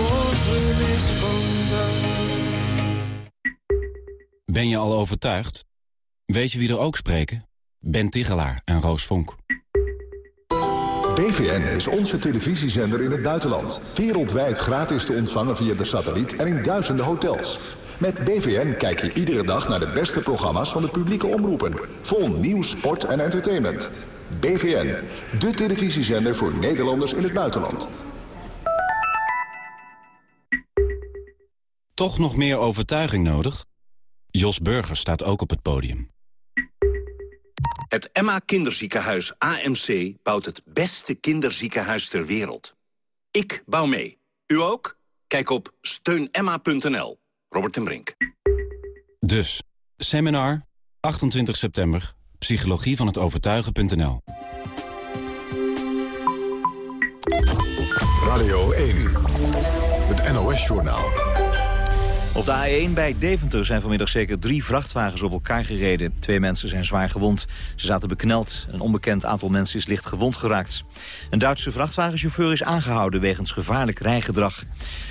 Speaker 18: Ben je al overtuigd? Weet je wie er ook spreken? Ben Tigelaar en Roos Vonk.
Speaker 21: BVN is onze televisiezender in het buitenland. Wereldwijd gratis te ontvangen via de satelliet en in duizenden hotels. Met BVN kijk je iedere dag naar de beste programma's van de publieke omroepen. Vol nieuws, sport en entertainment. BVN, de televisiezender voor Nederlanders in het buitenland.
Speaker 18: Toch nog meer overtuiging nodig? Jos Burger staat ook op het podium.
Speaker 22: Het Emma Kinderziekenhuis AMC bouwt het beste kinderziekenhuis ter wereld. Ik bouw mee. U ook? Kijk op steunemma.nl. Robert ten Brink.
Speaker 18: Dus, seminar, 28 september, psychologie van het overtuigen.nl.
Speaker 1: Radio 1, het NOS-journaal.
Speaker 2: Op de A1 bij Deventer zijn vanmiddag zeker drie vrachtwagens op elkaar gereden. Twee mensen zijn zwaar gewond. Ze zaten bekneld. Een onbekend aantal mensen is licht gewond geraakt. Een Duitse vrachtwagenchauffeur is aangehouden wegens gevaarlijk rijgedrag.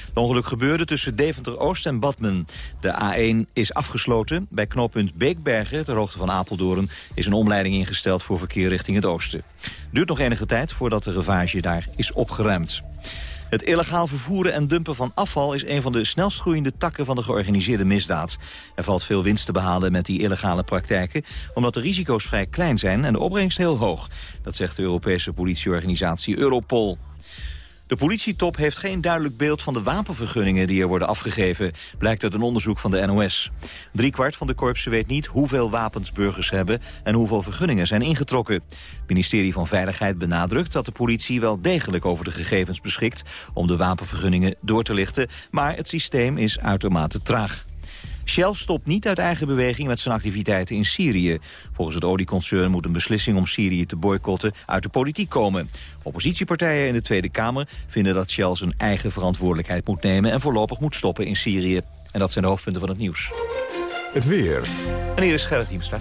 Speaker 2: Het ongeluk gebeurde tussen Deventer-Oost en Badmen. De A1 is afgesloten. Bij knooppunt Beekbergen, ter hoogte van Apeldoorn... is een omleiding ingesteld voor verkeer richting het oosten. Duurt nog enige tijd voordat de ravage daar is opgeruimd. Het illegaal vervoeren en dumpen van afval is een van de snelst groeiende takken van de georganiseerde misdaad. Er valt veel winst te behalen met die illegale praktijken, omdat de risico's vrij klein zijn en de opbrengst heel hoog. Dat zegt de Europese politieorganisatie Europol. De politietop heeft geen duidelijk beeld van de wapenvergunningen die er worden afgegeven, blijkt uit een onderzoek van de NOS. Driekwart van de korpsen weet niet hoeveel wapens burgers hebben en hoeveel vergunningen zijn ingetrokken. Het ministerie van Veiligheid benadrukt dat de politie wel degelijk over de gegevens beschikt om de wapenvergunningen door te lichten, maar het systeem is uitermate traag. Shell stopt niet uit eigen beweging met zijn activiteiten in Syrië. Volgens het olieconcern moet een beslissing om Syrië te boycotten uit de politiek komen. Oppositiepartijen in de Tweede Kamer vinden dat Shell zijn eigen verantwoordelijkheid moet nemen... en voorlopig moet stoppen in Syrië. En dat zijn de hoofdpunten van het nieuws.
Speaker 1: Het weer.
Speaker 2: En hier is Gerrit Hiemstra.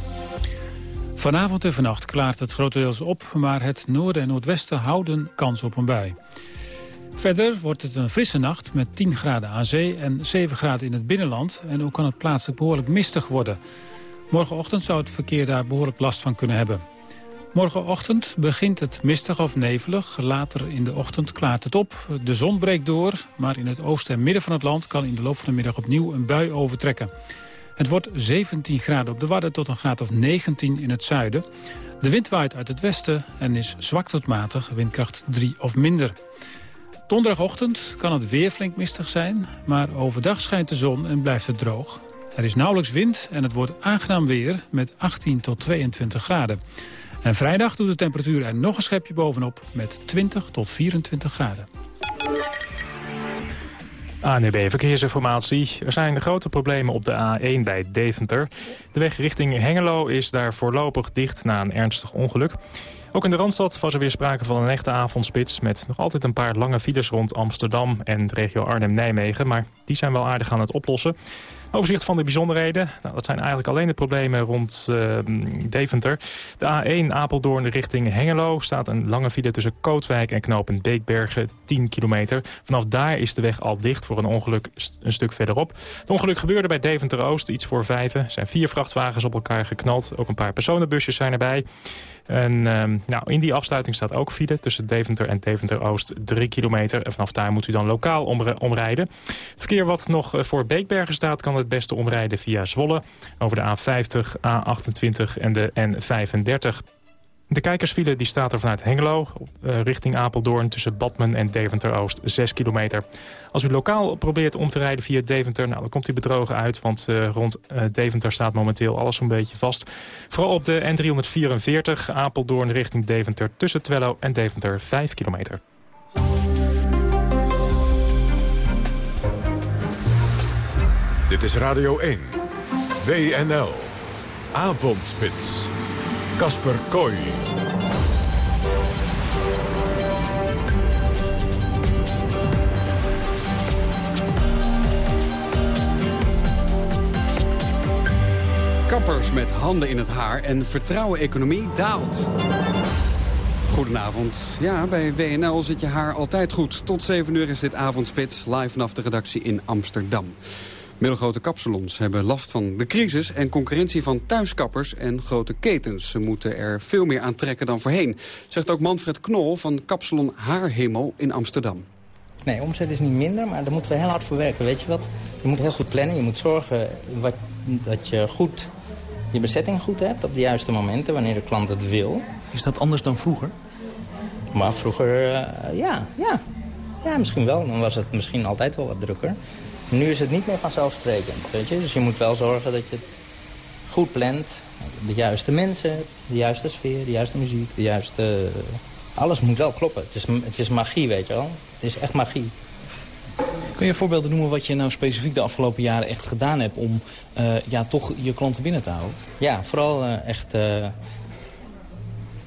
Speaker 23: Vanavond en vannacht klaart het grotendeels op, maar het noorden en noordwesten houden kans op een bui. Verder wordt het een frisse nacht met 10 graden aan zee en 7 graden in het binnenland. En ook kan het plaatselijk behoorlijk mistig worden. Morgenochtend zou het verkeer daar behoorlijk last van kunnen hebben. Morgenochtend begint het mistig of nevelig. Later in de ochtend klaart het op. De zon breekt door, maar in het oosten en midden van het land... kan in de loop van de middag opnieuw een bui overtrekken. Het wordt 17 graden op de Wadden tot een graad of 19 in het zuiden. De wind waait uit het westen en is zwak tot matig, windkracht 3 of minder. Donderdagochtend kan het weer flink mistig zijn, maar overdag schijnt de zon en blijft het droog. Er is nauwelijks wind en het wordt aangenaam weer met 18 tot 22 graden. En vrijdag doet de temperatuur er nog een schepje bovenop met 20 tot 24 graden.
Speaker 3: ANUB Verkeersinformatie. Er zijn grote problemen op de A1 bij Deventer. De weg richting Hengelo is daar voorlopig dicht na een ernstig ongeluk. Ook in de Randstad was er weer sprake van een echte avondspits... met nog altijd een paar lange files rond Amsterdam en de regio Arnhem-Nijmegen. Maar die zijn wel aardig aan het oplossen. Overzicht van de bijzonderheden. Nou, dat zijn eigenlijk alleen de problemen rond uh, Deventer. De A1 Apeldoorn richting Hengelo staat een lange file tussen Kootwijk en knooppunt Beekbergen, 10 kilometer. Vanaf daar is de weg al dicht voor een ongeluk een stuk verderop. Het ongeluk gebeurde bij Deventer-Oost, iets voor vijven. Er zijn vier vrachtwagens op elkaar geknald. Ook een paar personenbusjes zijn erbij. En um, nou, in die afsluiting staat ook file tussen Deventer en Deventer-Oost 3 kilometer. En vanaf daar moet u dan lokaal omrijden. Het verkeer wat nog eh, voor Beekbergen staat kan het beste omrijden via Zwolle. Over de A50, A28 en de N35. De kijkersfile die staat er vanuit Hengelo uh, richting Apeldoorn... tussen Badmen en Deventer-Oost, 6 kilometer. Als u lokaal probeert om te rijden via Deventer... Nou, dan komt u bedrogen uit, want uh, rond uh, Deventer staat momenteel alles een beetje vast. Vooral op de N344 Apeldoorn richting Deventer... tussen Twello en Deventer, 5 kilometer.
Speaker 1: Dit is Radio 1. WNL. Avondspits. Kasper Kooi.
Speaker 17: Kappers met handen in het haar en vertrouwen economie daalt. Goedenavond. Ja, bij WNL zit je haar altijd goed. Tot 7 uur is dit avondspits live vanaf de redactie in Amsterdam. Middelgrote kapsalons hebben last van de crisis en concurrentie van thuiskappers en grote ketens. Ze moeten er veel meer aan trekken dan voorheen, zegt ook Manfred Knol van kapsalon Haarhemel in Amsterdam.
Speaker 24: Nee, omzet is niet minder, maar daar moeten we heel hard voor werken. Weet je wat? Je moet heel goed plannen. Je moet zorgen wat, dat je goed je bezetting goed hebt op de juiste momenten, wanneer de klant het wil.
Speaker 25: Is dat anders dan vroeger?
Speaker 24: Maar vroeger, uh, ja, ja. Ja, misschien wel. Dan was het misschien altijd wel wat drukker. Nu is het niet meer vanzelfsprekend, weet je. Dus je moet wel zorgen dat je het goed plant, de juiste mensen de juiste sfeer, de juiste muziek, de juiste... alles moet wel kloppen. Het is, het is magie, weet je wel. Het is echt magie.
Speaker 26: Kun je voorbeelden noemen wat je nou specifiek de afgelopen jaren echt gedaan hebt... om uh, ja, toch je klanten binnen te houden?
Speaker 24: Ja, vooral uh, echt uh,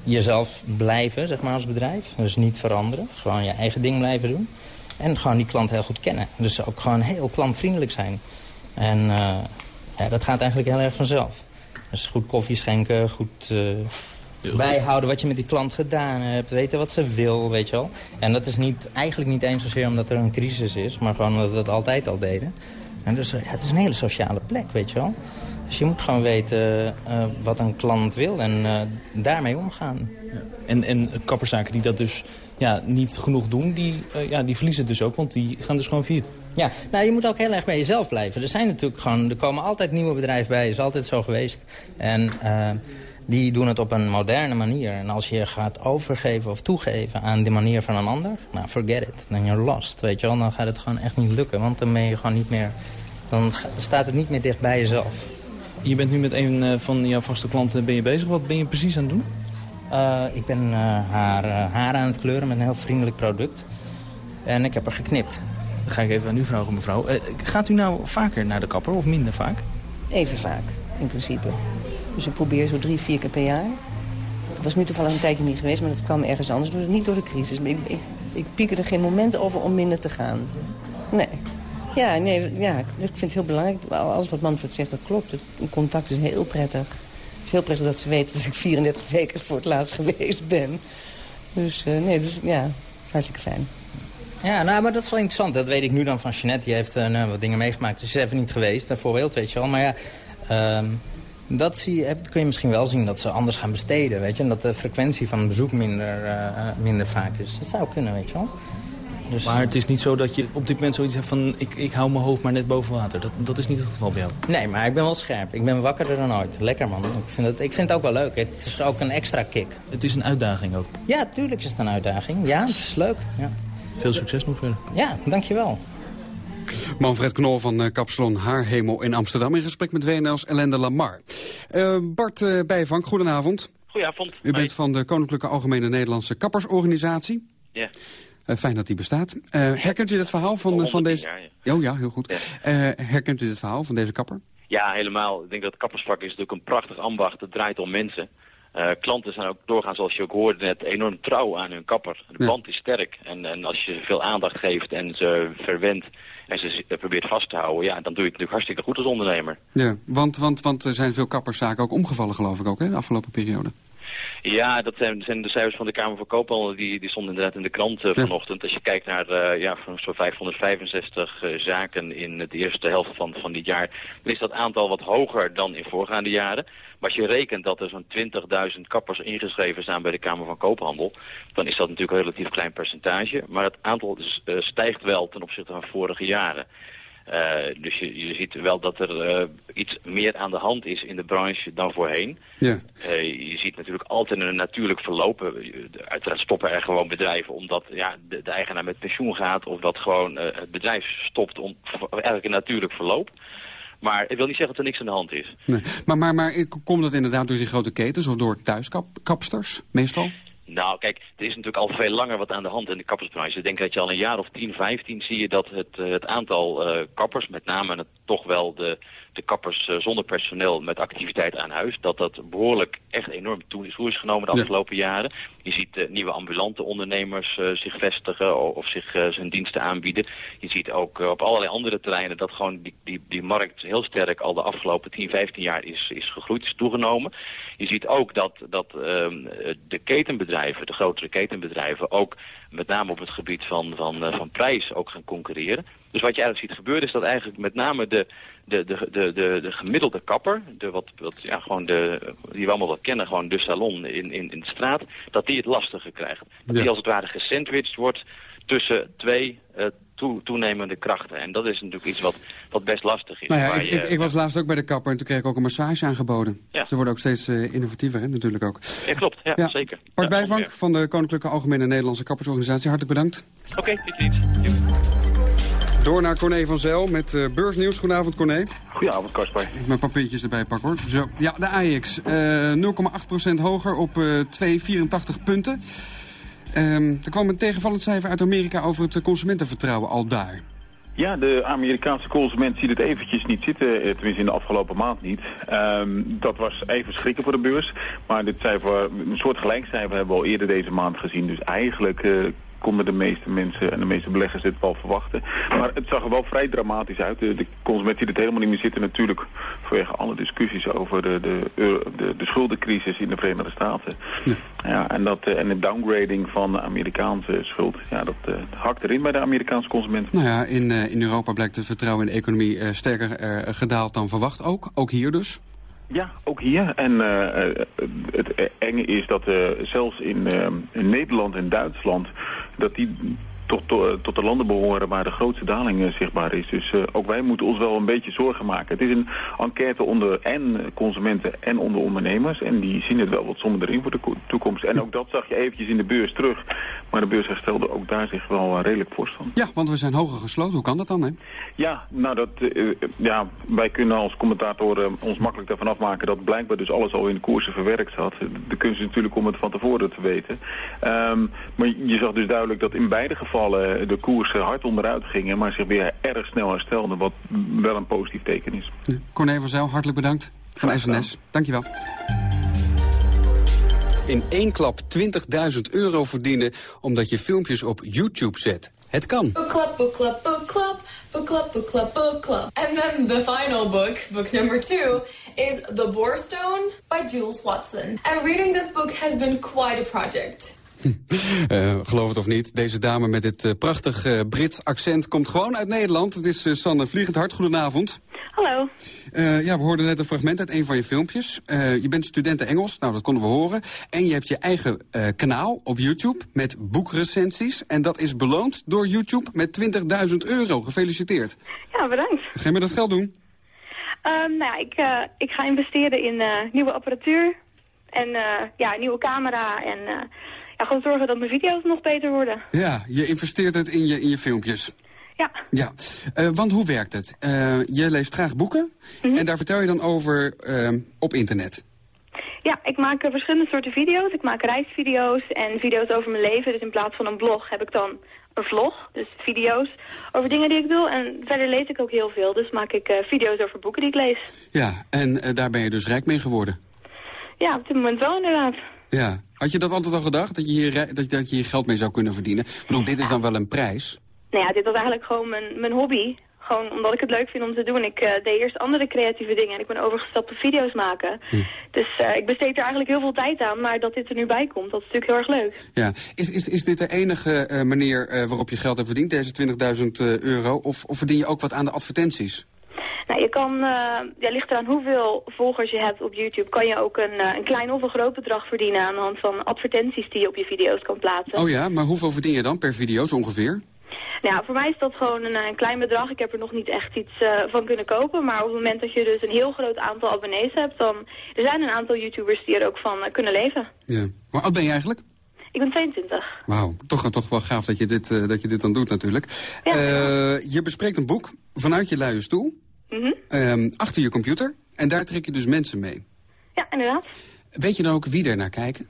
Speaker 24: jezelf blijven, zeg maar, als bedrijf. Dus niet veranderen. Gewoon je eigen ding blijven doen. En gewoon die klant heel goed kennen. Dus ook gewoon heel klantvriendelijk zijn. En ja, dat gaat eigenlijk heel erg vanzelf. Dus goed koffie schenken, goed bijhouden wat je met die klant gedaan hebt. Weten wat ze wil, weet je wel. En dat is niet, eigenlijk niet eens zozeer omdat er een crisis is. Maar gewoon omdat we dat altijd al deden. En dus ja, het is een hele sociale plek, weet je wel. Dus je moet gewoon weten uh, wat een klant wil en daarmee omgaan.
Speaker 26: Ja. En, en kapperszaken die dat dus ja, niet genoeg doen, die, uh, ja, die verliezen dus ook. Want die gaan dus gewoon failliet.
Speaker 24: Ja, nou je moet ook heel erg bij jezelf blijven. Er zijn natuurlijk gewoon, er komen altijd nieuwe bedrijven bij. is altijd zo geweest. En die doen het op een moderne manier. En als je gaat overgeven of toegeven aan de manier van een ander... nou, forget it. Dan you're lost, weet je wel. Dan gaat het gewoon echt niet lukken. Want dan ben je gewoon niet meer... Dan staat het niet meer dicht bij jezelf.
Speaker 26: Je bent nu met een eh, van jouw vaste klanten ben je bezig. Wat ben je precies aan het doen?
Speaker 24: Uh, ik ben uh, haar haar aan het kleuren met een heel vriendelijk product. En ik heb haar geknipt.
Speaker 26: Dan ga ik even aan u vragen, mevrouw. gaat u nou vaker naar de kapper of minder vaak?
Speaker 27: Even vaak, in principe. Dus ik probeer zo drie, vier keer per jaar. Dat was nu toevallig een tijdje niet geweest, maar dat kwam ergens anders. Dus niet door de crisis. Ik, ik, ik piek er geen moment over om minder te gaan. Nee. Ja, nee, ja, ik vind het heel belangrijk. Alles wat Manfred zegt, dat klopt. Het contact is heel prettig. Is heel prettig dat ze weten dat ik 34 weken voor het laatst geweest ben. Dus uh, nee, dus ja, hartstikke fijn.
Speaker 24: Ja, nou, maar dat is wel interessant. Dat weet ik nu dan van Jeanette. Die heeft uh, nou, wat dingen meegemaakt. Dus ze is even niet geweest, bijvoorbeeld, weet je wel. Maar ja, um, dat zie je, kun je misschien wel zien dat ze anders gaan besteden, weet je. En dat de frequentie van bezoek minder, uh, minder vaak is. Dat zou kunnen, weet je wel.
Speaker 26: Dus, maar het is niet zo dat je op dit moment zoiets hebt van... ik, ik hou mijn hoofd maar net boven water. Dat, dat is niet het geval bij jou.
Speaker 24: Nee, maar ik ben wel scherp. Ik ben wakkerder dan ooit. Lekker, man. Ik vind het, ik vind het ook wel leuk. Het is ook een extra kick.
Speaker 26: Het is een uitdaging ook.
Speaker 24: Ja, tuurlijk is het een uitdaging. Ja, het is leuk. Ja.
Speaker 26: Veel succes nog verder.
Speaker 24: Ja, dankjewel.
Speaker 17: Manfred Knol van uh, Kapsalon Haarhemel in Amsterdam... in gesprek met WNL's Ellende Lamar. Uh, Bart uh, Bijvank, goedenavond.
Speaker 28: Goedenavond.
Speaker 17: U bent van de Koninklijke Algemene Nederlandse Kappersorganisatie.
Speaker 28: Ja.
Speaker 17: Fijn dat die bestaat. herkent u het verhaal van, van deze...
Speaker 28: Jaar, ja.
Speaker 17: Oh ja, heel goed. herkent u het verhaal van deze kapper?
Speaker 28: Ja, helemaal. Ik denk dat het kappersvak is natuurlijk een prachtig ambacht. Het draait om mensen. Uh, klanten zijn ook doorgaan, zoals je ook hoorde net, enorm trouw aan hun kapper. De band is sterk. En, en als je veel aandacht geeft en ze verwendt en ze probeert vast te houden, ja, dan doe je het natuurlijk hartstikke goed als ondernemer.
Speaker 17: Ja, want, want, want er zijn veel kapperszaken ook omgevallen, geloof ik ook, hè, de afgelopen periode.
Speaker 28: Ja, dat zijn, zijn, de cijfers van de Kamer van Koophandel. Die, die stonden inderdaad in de krant uh, vanochtend. Als je kijkt naar uh, ja, zo'n 565 uh, zaken in de eerste helft van, van dit jaar... dan is dat aantal wat hoger dan in voorgaande jaren. Maar als je rekent dat er zo'n 20.000 kappers ingeschreven staan bij de Kamer van Koophandel... dan is dat natuurlijk een relatief klein percentage. Maar het aantal stijgt wel ten opzichte van vorige jaren. Uh, dus je, je ziet wel dat er uh, iets meer aan de hand is in de branche dan voorheen.
Speaker 17: Ja.
Speaker 28: Uh, je ziet natuurlijk altijd een natuurlijk verlopen. Uiteraard stoppen er gewoon bedrijven omdat ja, de, de eigenaar met pensioen gaat... of dat gewoon het bedrijf stopt om eigenlijk een natuurlijk verloop. Maar ik wil niet zeggen dat er niks aan de hand is.
Speaker 17: Nee. Maar, maar, maar komt dat inderdaad door die grote ketens of door thuiskapsters meestal?
Speaker 28: Nou, kijk, er is natuurlijk al veel langer wat aan de hand in de kappersbranche. Ik denk dat je al een jaar of 10, 15 zie je dat het, het aantal uh, kappers, met name het, toch wel de, de kappers uh, zonder personeel met activiteit aan huis, dat dat behoorlijk echt enorm toe is, genomen de afgelopen ja. jaren. Je ziet uh, nieuwe ambulante ondernemers uh, zich vestigen of, of zich zijn diensten aanbieden. Je ziet ook op allerlei andere terreinen dat gewoon die, die, die markt heel sterk al de afgelopen 10, 15 jaar is, is gegroeid, is toegenomen. Je ziet ook dat, dat ehm, de ketenbedrijven, de grotere ketenbedrijven, ook met name op het gebied van, van, van prijs ook gaan concurreren. Dus wat je eigenlijk ziet gebeuren is dat eigenlijk met name de, de, de, de, de, de gemiddelde kapper, de wat, wat, ja, gewoon de, die we allemaal wel kennen, gewoon de salon in, in, in de straat, dat die het lastiger krijgt. Dat ja. die als het ware gesandwiched wordt tussen twee uh, toe, toenemende krachten. En dat is natuurlijk iets wat, wat best lastig is.
Speaker 17: Nou ja, ik, je, ik, ik, was laatst ook bij de kapper en toen kreeg ik ook een massage aangeboden.
Speaker 28: Ja.
Speaker 17: Ze worden ook steeds uh, innovatiever, hè, natuurlijk ook.
Speaker 28: Ja, klopt. Ja, ja. zeker.
Speaker 17: Bart Bijvank van de Koninklijke Algemene Nederlandse Kappersorganisatie, hartelijk bedankt.
Speaker 28: Oké, okay, iets.
Speaker 17: Door naar Corné van Zel met uh, beursnieuws. Goedenavond, Corné.
Speaker 29: Goedenavond, Kasper.
Speaker 17: Ik mijn papiertjes erbij pak, hoor. Zo. Ja, de. Uh, 0,8% hoger op uh, 2,84 punten. Um, er kwam een tegenvallend cijfer uit Amerika over het consumentenvertrouwen al daar.
Speaker 29: Ja, de Amerikaanse consument ziet het eventjes niet zitten, eh, tenminste in de afgelopen maand niet. Um, dat was even schrikken voor de beurs, maar dit cijfer, een soort gelijkcijfer hebben we al eerder deze maand gezien. Dus eigenlijk uh, konden de meeste mensen en de meeste beleggers dit wel verwachten. Maar het zag er wel vrij dramatisch uit. De, de consument ziet het helemaal niet meer zitten natuurlijk vanwege alle discussies over de, de, de, de schuldencrisis in de Verenigde Staten. Ja. ja en, dat, eh, en de downgrading van de Amerikaanse schuld, ja, dat uh, hakt erin bij de Amerikaanse consument.
Speaker 17: Nou ja, in, uh, in Europa blijkt het vertrouwen in de economie uh, sterker gedaald dan verwacht ook. Ook hier dus.
Speaker 29: Ja, ook hier. En uh, het enge is dat uh, zelfs in, in, Nederland en Duitsland... dat die tot, tot, tot, de landen behoren waar de grootste daling zichtbaar is. Dus uh, ook wij moeten ons wel een beetje zorgen maken. Het is een enquête onder en consumenten en onder ondernemers. En die zien het wel wat somber erin voor de toekomst. En ook dat zag je eventjes in de beurs terug. Maar de beurs herstelde ook daar zich wel redelijk fors van.
Speaker 17: Ja, want we zijn hoger gesloten. Hoe kan dat dan, hè?
Speaker 29: Ja, nou dat, uh, ja, wij kunnen als commentatoren ons makkelijk daarvan afmaken... dat blijkbaar dus alles al in de koersen verwerkt zat. De kunst is natuurlijk om het van tevoren te weten. Um, maar je zag dus duidelijk dat in beide gevallen de koersen hard onderuit gingen... maar zich weer erg snel herstelden, wat wel een positief teken is.
Speaker 17: Ja. Corné van Zijl, hartelijk bedankt van SNS. Dankjewel. In één klap 20.000 euro verdienen omdat je filmpjes op YouTube zet. Het kan.
Speaker 30: Book club, book club, book club, book club, book club, book club. And then the final book, book number two, is The Boarstone by Jules Watson. And reading this book has been quite a project.
Speaker 17: Uh, geloof het of niet, deze dame met dit uh, prachtig uh, Brits accent komt gewoon uit Nederland. Het is Sanne Vliegend Hart, goedenavond.
Speaker 31: Hallo.
Speaker 17: ja, we hoorden net een fragment uit een van je filmpjes. je bent studenten Engels, nou dat konden we horen. En je hebt je eigen kanaal op YouTube met boekrecensies. En dat is beloond door YouTube met 20.000 euro. Gefeliciteerd.
Speaker 31: Ja, bedankt.
Speaker 17: Ga je met dat geld doen?
Speaker 31: Ehm, nou ja, ik, ik ga investeren in nieuwe apparatuur. En ja, een nieuwe camera en ja, gewoon zorgen dat mijn video's nog beter worden.
Speaker 17: Ja, je investeert het in je, in je filmpjes.
Speaker 31: Ja.
Speaker 17: ja. Uh, want hoe werkt het? Uh, je leest graag boeken mm -hmm. en daar vertel je dan over uh, op internet.
Speaker 31: Ja, ik maak verschillende soorten video's. Ik maak reisvideo's en video's over mijn leven. Dus in plaats van een blog heb ik dan een vlog. Dus video's over dingen die ik doe. En verder lees ik ook heel veel. Dus maak ik video's over boeken die ik lees.
Speaker 17: Ja, en daar ben je dus rijk mee geworden?
Speaker 31: Ja, op dit moment wel inderdaad.
Speaker 17: Ja. Had je dat altijd al gedacht, dat je hier, dat, dat je hier geld mee zou kunnen verdienen? Ik bedoel, dit is dan wel een prijs.
Speaker 31: Nou ja, dit was eigenlijk gewoon mijn, mijn hobby. Gewoon omdat ik het leuk vind om te doen. Ik uh, deed eerst andere creatieve dingen en ik ben overgestapt op video's maken. Hm. Dus uh, ik besteed er eigenlijk heel veel tijd aan, maar dat dit er nu bij komt, dat is natuurlijk heel erg leuk.
Speaker 17: Ja. Is, is, is dit de enige uh, manier waarop je geld hebt verdiend, deze 20.000 euro? Of, of verdien je ook wat aan de advertenties?
Speaker 31: Nou, je kan, uh, ja, ligt eraan hoeveel volgers je hebt op YouTube, kan je ook een, uh, een klein of een groot bedrag verdienen aan de hand van advertenties die je op je video's kan plaatsen.
Speaker 17: Oh ja, maar hoeveel verdien je dan per video zo ongeveer?
Speaker 31: Nou ja, voor mij is dat gewoon een, een klein bedrag. Ik heb er nog niet echt iets uh, van kunnen kopen. Maar op het moment dat je dus een heel groot aantal abonnees hebt... dan er zijn een aantal YouTubers die er ook van kunnen leven.
Speaker 17: Ja. Hoe oud ben je eigenlijk?
Speaker 31: Ik ben 22.
Speaker 17: Wauw, toch, toch wel gaaf dat je dit, uh, dat je dit dan doet natuurlijk. Ja, je bespreekt een boek vanuit je luie stoel. Mm -hmm. um, achter je computer. En daar trek je dus mensen mee.
Speaker 31: Ja, inderdaad.
Speaker 17: Weet je dan ook wie er naar kijken?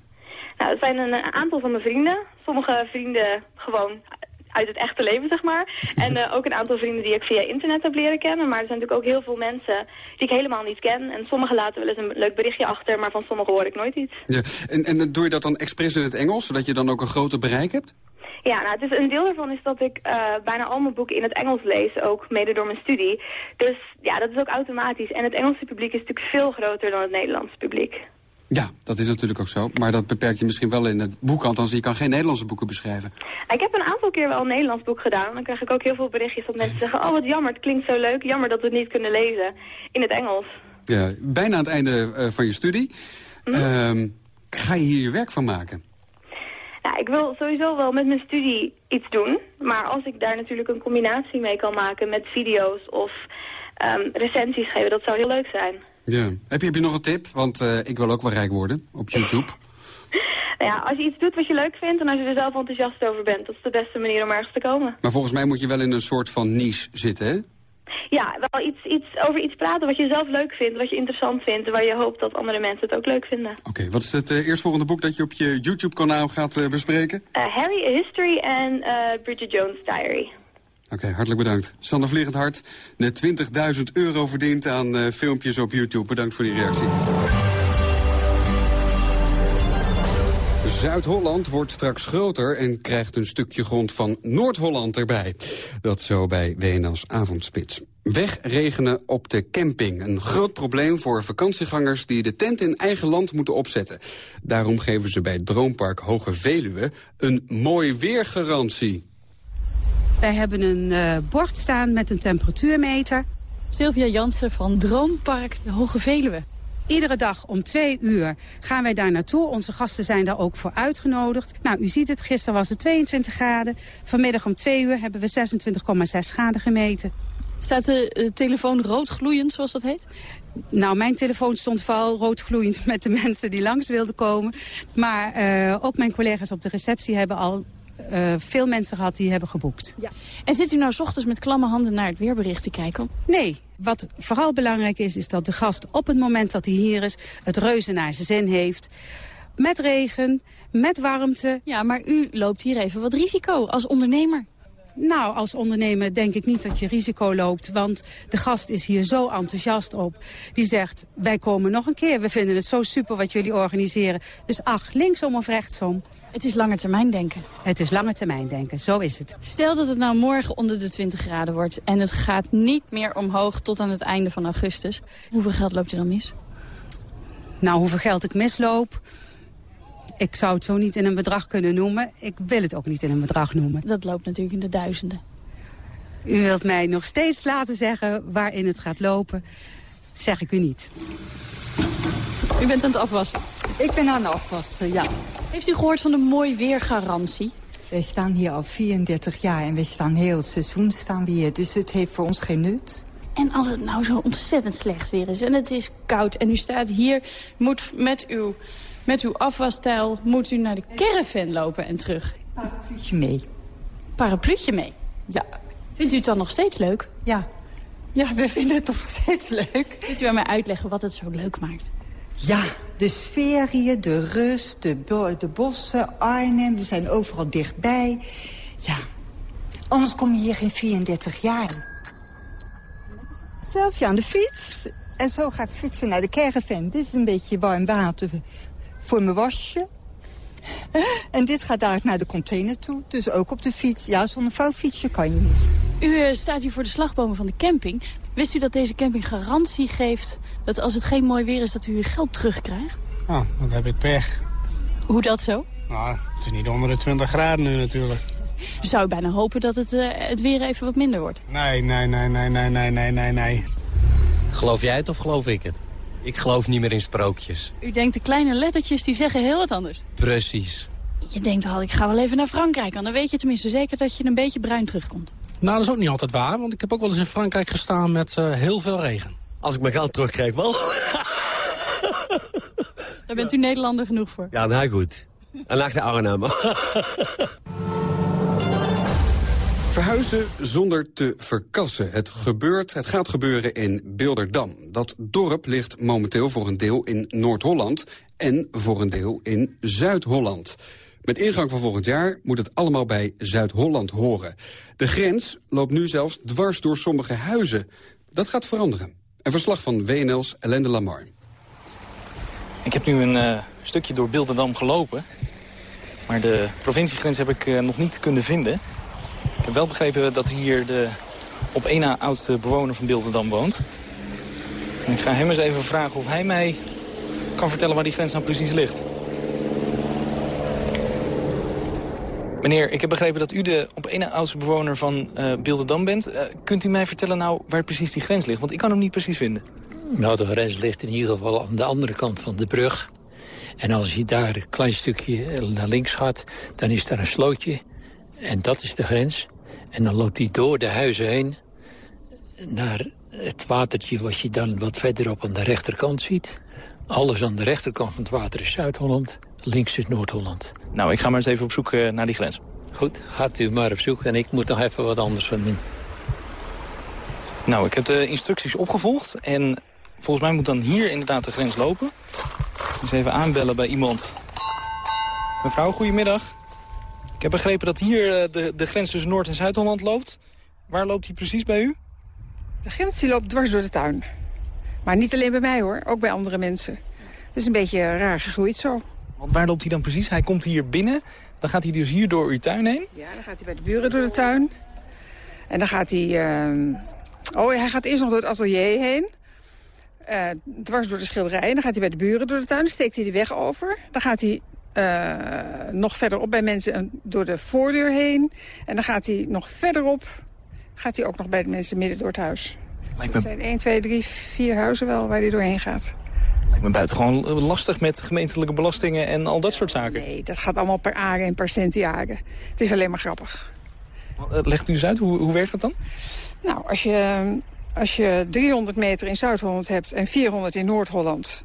Speaker 31: Nou, het zijn een aantal van mijn vrienden. Sommige vrienden gewoon uit het echte leven, zeg maar. En uh, ook een aantal vrienden die ik via internet heb leren kennen. Maar er zijn natuurlijk ook heel veel mensen die ik helemaal niet ken. En sommigen laten wel eens een leuk berichtje achter, maar van sommigen hoor ik nooit iets.
Speaker 17: Ja. En, en doe je dat dan expres in het Engels, zodat je dan ook een groter bereik hebt?
Speaker 31: Ja, nou, is, een deel daarvan is dat ik uh, bijna al mijn boeken in het Engels lees, ook mede door mijn studie. Dus ja, dat is ook automatisch. En het Engelse publiek is natuurlijk veel groter dan het Nederlandse publiek.
Speaker 17: Ja, dat is natuurlijk ook zo. Maar dat beperkt je misschien wel in het boek, althans je kan geen Nederlandse boeken beschrijven.
Speaker 31: Ik heb een aantal keer wel een Nederlands boek gedaan. Dan krijg ik ook heel veel berichtjes dat mensen zeggen... oh, wat jammer, het klinkt zo leuk. Jammer dat we het niet kunnen lezen in het Engels.
Speaker 17: Ja, bijna aan het einde uh, van je studie. Mm -hmm. ga je hier je werk van maken?
Speaker 31: Nou, ik wil sowieso wel met mijn studie iets doen. Maar als ik daar natuurlijk een combinatie mee kan maken met video's of um, recensies geven, dat zou heel leuk zijn.
Speaker 17: Ja. Heb je, heb je nog een tip? Want uh, ik wil ook wel rijk worden op YouTube.
Speaker 31: Nou ja, als je iets doet wat je leuk vindt en als je er zelf enthousiast over bent, dat is de beste manier om ergens te komen.
Speaker 17: Maar volgens mij moet je wel in een soort van niche zitten, hè?
Speaker 31: Ja, wel iets, iets over iets praten wat je zelf leuk vindt, wat je interessant vindt... en waar je hoopt dat andere mensen het ook leuk vinden.
Speaker 17: Oké, wat is het uh, eerstvolgende boek dat je op je YouTube-kanaal gaat uh, bespreken?
Speaker 31: Uh, Harry, A History en Bridget Jones' Diary.
Speaker 17: Oké, okay, hartelijk bedankt. Sander Vliegend Hart, net 20.000 euro verdiend aan filmpjes op YouTube. Bedankt voor die reactie. Zuid-Holland wordt straks groter en krijgt een stukje grond van Noord-Holland erbij. Dat zo bij WNL's avondspits. Wegregenen op de camping. Een groot probleem voor vakantiegangers die de tent in eigen land moeten opzetten. Daarom geven ze bij Droompark Hoge Veluwe een mooi weergarantie.
Speaker 32: Wij hebben een uh, bord staan met een temperatuurmeter.
Speaker 33: Sylvia Jansen van Droompark de Hoge Veluwe.
Speaker 32: Iedere dag om twee uur gaan wij daar naartoe. Onze gasten zijn daar ook voor uitgenodigd. Nou, u ziet het, gisteren was het 22 graden. Vanmiddag om twee uur hebben we 26,6 graden gemeten.
Speaker 33: Staat de uh, telefoon roodgloeiend, zoals dat heet?
Speaker 32: Nou, mijn telefoon stond vooral roodgloeiend met de mensen die langs wilden komen. Maar uh, ook mijn collega's op de receptie hebben al uh, veel mensen gehad die hebben geboekt. Ja.
Speaker 33: En zit u nou s ochtends met klamme handen naar het weerbericht te kijken?
Speaker 32: Nee. Wat vooral belangrijk is, is dat de gast op het moment dat hij hier is... het reuze naar zijn zin heeft. Met regen, met warmte.
Speaker 33: Ja, maar u loopt hier even wat risico als ondernemer.
Speaker 32: Nou, als ondernemer denk ik niet dat je risico loopt. Want de gast is hier zo enthousiast op. Die zegt, wij komen nog een keer. We vinden het zo super wat jullie organiseren. Dus ach, linksom of rechtsom.
Speaker 33: Het is lange termijn denken.
Speaker 32: Het is lange termijn denken, zo is het.
Speaker 33: Stel dat het nou morgen onder de 20 graden wordt... en het gaat niet meer omhoog tot aan het einde van augustus. Hoeveel geld loopt u dan mis?
Speaker 32: Nou, hoeveel geld ik misloop... Ik zou het zo niet in een bedrag kunnen noemen. Ik wil het ook niet in een bedrag noemen.
Speaker 33: Dat loopt natuurlijk in de duizenden.
Speaker 32: U wilt mij nog steeds laten zeggen waarin het gaat lopen. Zeg ik u niet.
Speaker 33: U bent aan het afwassen?
Speaker 34: Ik ben aan het afwassen, ja.
Speaker 33: Heeft u gehoord van de mooi weergarantie?
Speaker 34: Wij staan hier al 34 jaar en we staan heel het seizoen staan we hier. Dus het heeft voor ons geen nut.
Speaker 33: En als het nou zo ontzettend slecht weer is en het is koud... en u staat hier, moet met uw, met uw afwasstijl moet u naar de caravan lopen en terug.
Speaker 34: Parapluutje mee.
Speaker 33: Parapluutje mee?
Speaker 34: Ja.
Speaker 33: Vindt u het dan nog steeds leuk?
Speaker 34: Ja. Ja, we vinden het nog steeds leuk.
Speaker 33: Kunt u aan mij uitleggen wat het zo leuk maakt?
Speaker 34: Ja, de sfeer hier, de rust, de, bo de bossen, Arnhem. We zijn overal dichtbij. Ja, anders kom je hier geen 34 jaar. Zelfs aan de fiets. En zo ga ik fietsen naar de caravan. Dit is een beetje warm water voor mijn wasje. En dit gaat daar naar de container toe. Dus ook op de fiets. Ja, zonder vouwfietsje kan je niet.
Speaker 33: U uh, staat hier voor de slagbomen van de camping. Wist u dat deze camping garantie geeft dat als het geen mooi weer is... dat u uw geld terugkrijgt?
Speaker 35: Oh, dan heb ik pech.
Speaker 33: Hoe dat zo?
Speaker 35: Nou, het is niet onder de 20 graden nu natuurlijk.
Speaker 33: Zou je bijna hopen dat het, uh, het weer even wat minder wordt?
Speaker 35: Nee, nee, nee, nee, nee, nee, nee, nee, nee.
Speaker 36: Geloof jij het of geloof ik het? Ik geloof niet meer in sprookjes.
Speaker 33: U denkt de kleine lettertjes die zeggen heel wat anders?
Speaker 36: Precies.
Speaker 33: Je denkt al, ik ga wel even naar Frankrijk. En dan weet je tenminste zeker dat je een beetje bruin terugkomt.
Speaker 35: Nou, dat is ook niet altijd waar. Want ik heb ook wel eens in Frankrijk gestaan met uh, heel veel regen.
Speaker 36: Als ik mijn geld terugkrijg wel.
Speaker 33: Daar bent u Nederlander genoeg voor.
Speaker 36: Ja, nou goed. En naar de Arnhem.
Speaker 17: Verhuizen zonder te verkassen. Het gebeurt, het gaat gebeuren in Bilderdam. Dat dorp ligt momenteel voor een deel in Noord-Holland... en voor een deel in Zuid-Holland. Met ingang van volgend jaar moet het allemaal bij Zuid-Holland horen. De grens loopt nu zelfs dwars door sommige huizen. Dat gaat veranderen. Een verslag van WNL's Ellende Lamar.
Speaker 25: Ik heb nu een uh, stukje door Bilderdam gelopen. Maar de provinciegrens heb ik uh, nog niet kunnen vinden. Ik heb wel begrepen dat hier de op één na oudste bewoner van Bilderdam woont. Ik ga hem eens even vragen of hij mij kan vertellen waar die grens nou precies ligt. Meneer, ik heb begrepen dat u de op één oudste bewoner van uh, Bilderdam bent. Uh, kunt u mij vertellen nou waar precies die grens ligt? Want ik kan hem niet precies vinden.
Speaker 37: Nou, de grens ligt in ieder geval aan de andere kant van de brug. En als je daar een klein stukje naar links gaat, dan is daar een slootje. En dat is de grens. En dan loopt die door de huizen heen naar het watertje wat je dan wat verderop aan de rechterkant ziet. Alles aan de rechterkant van het water is Zuid-Holland. Links is Noord-Holland.
Speaker 25: Nou, ik ga maar eens even op zoek eh, naar die grens.
Speaker 37: Goed, gaat u maar op zoek en ik moet nog even wat anders van doen.
Speaker 25: Nou, ik heb de instructies opgevolgd en volgens mij moet dan hier inderdaad de grens lopen. Dus even aanbellen bij iemand. Mevrouw, goedemiddag. Ik heb begrepen dat hier eh, de, de grens tussen Noord- en Zuid-Holland loopt. Waar loopt die precies bij u?
Speaker 33: De grens die loopt dwars door de tuin. Maar niet alleen bij mij hoor, ook bij andere mensen. Het is een beetje raar gegroeid zo.
Speaker 25: Want waar loopt hij dan precies? Hij komt hier binnen, dan gaat hij dus hier door uw tuin heen.
Speaker 33: Ja, dan gaat hij bij de buren door de tuin. En dan gaat hij... ehm, Oh, hij gaat eerst nog door het atelier heen. Eh, dwars door de schilderij. Dan gaat hij bij de buren door de tuin. Dan steekt hij de weg over. Dan gaat hij eh, nog verderop bij mensen eh, door de voordeur heen. En dan gaat hij nog verderop... gaat hij ook nog bij de mensen midden door het huis.
Speaker 25: Lijkt
Speaker 33: Dat
Speaker 25: me,
Speaker 33: zijn 1, 2, 3, 4 huizen wel waar hij doorheen gaat.
Speaker 25: Lijkt me buitengewoon lastig met gemeentelijke belastingen en al dat soort zaken.
Speaker 33: Nee, dat gaat allemaal per aren en per centiaren. Het is alleen maar grappig.
Speaker 25: Eh, Legt u eens uit, hoe, hoe werkt dat dan?
Speaker 33: Nou, als je, als je 300 meter in Zuid-Holland hebt en 400 in Noord-Holland...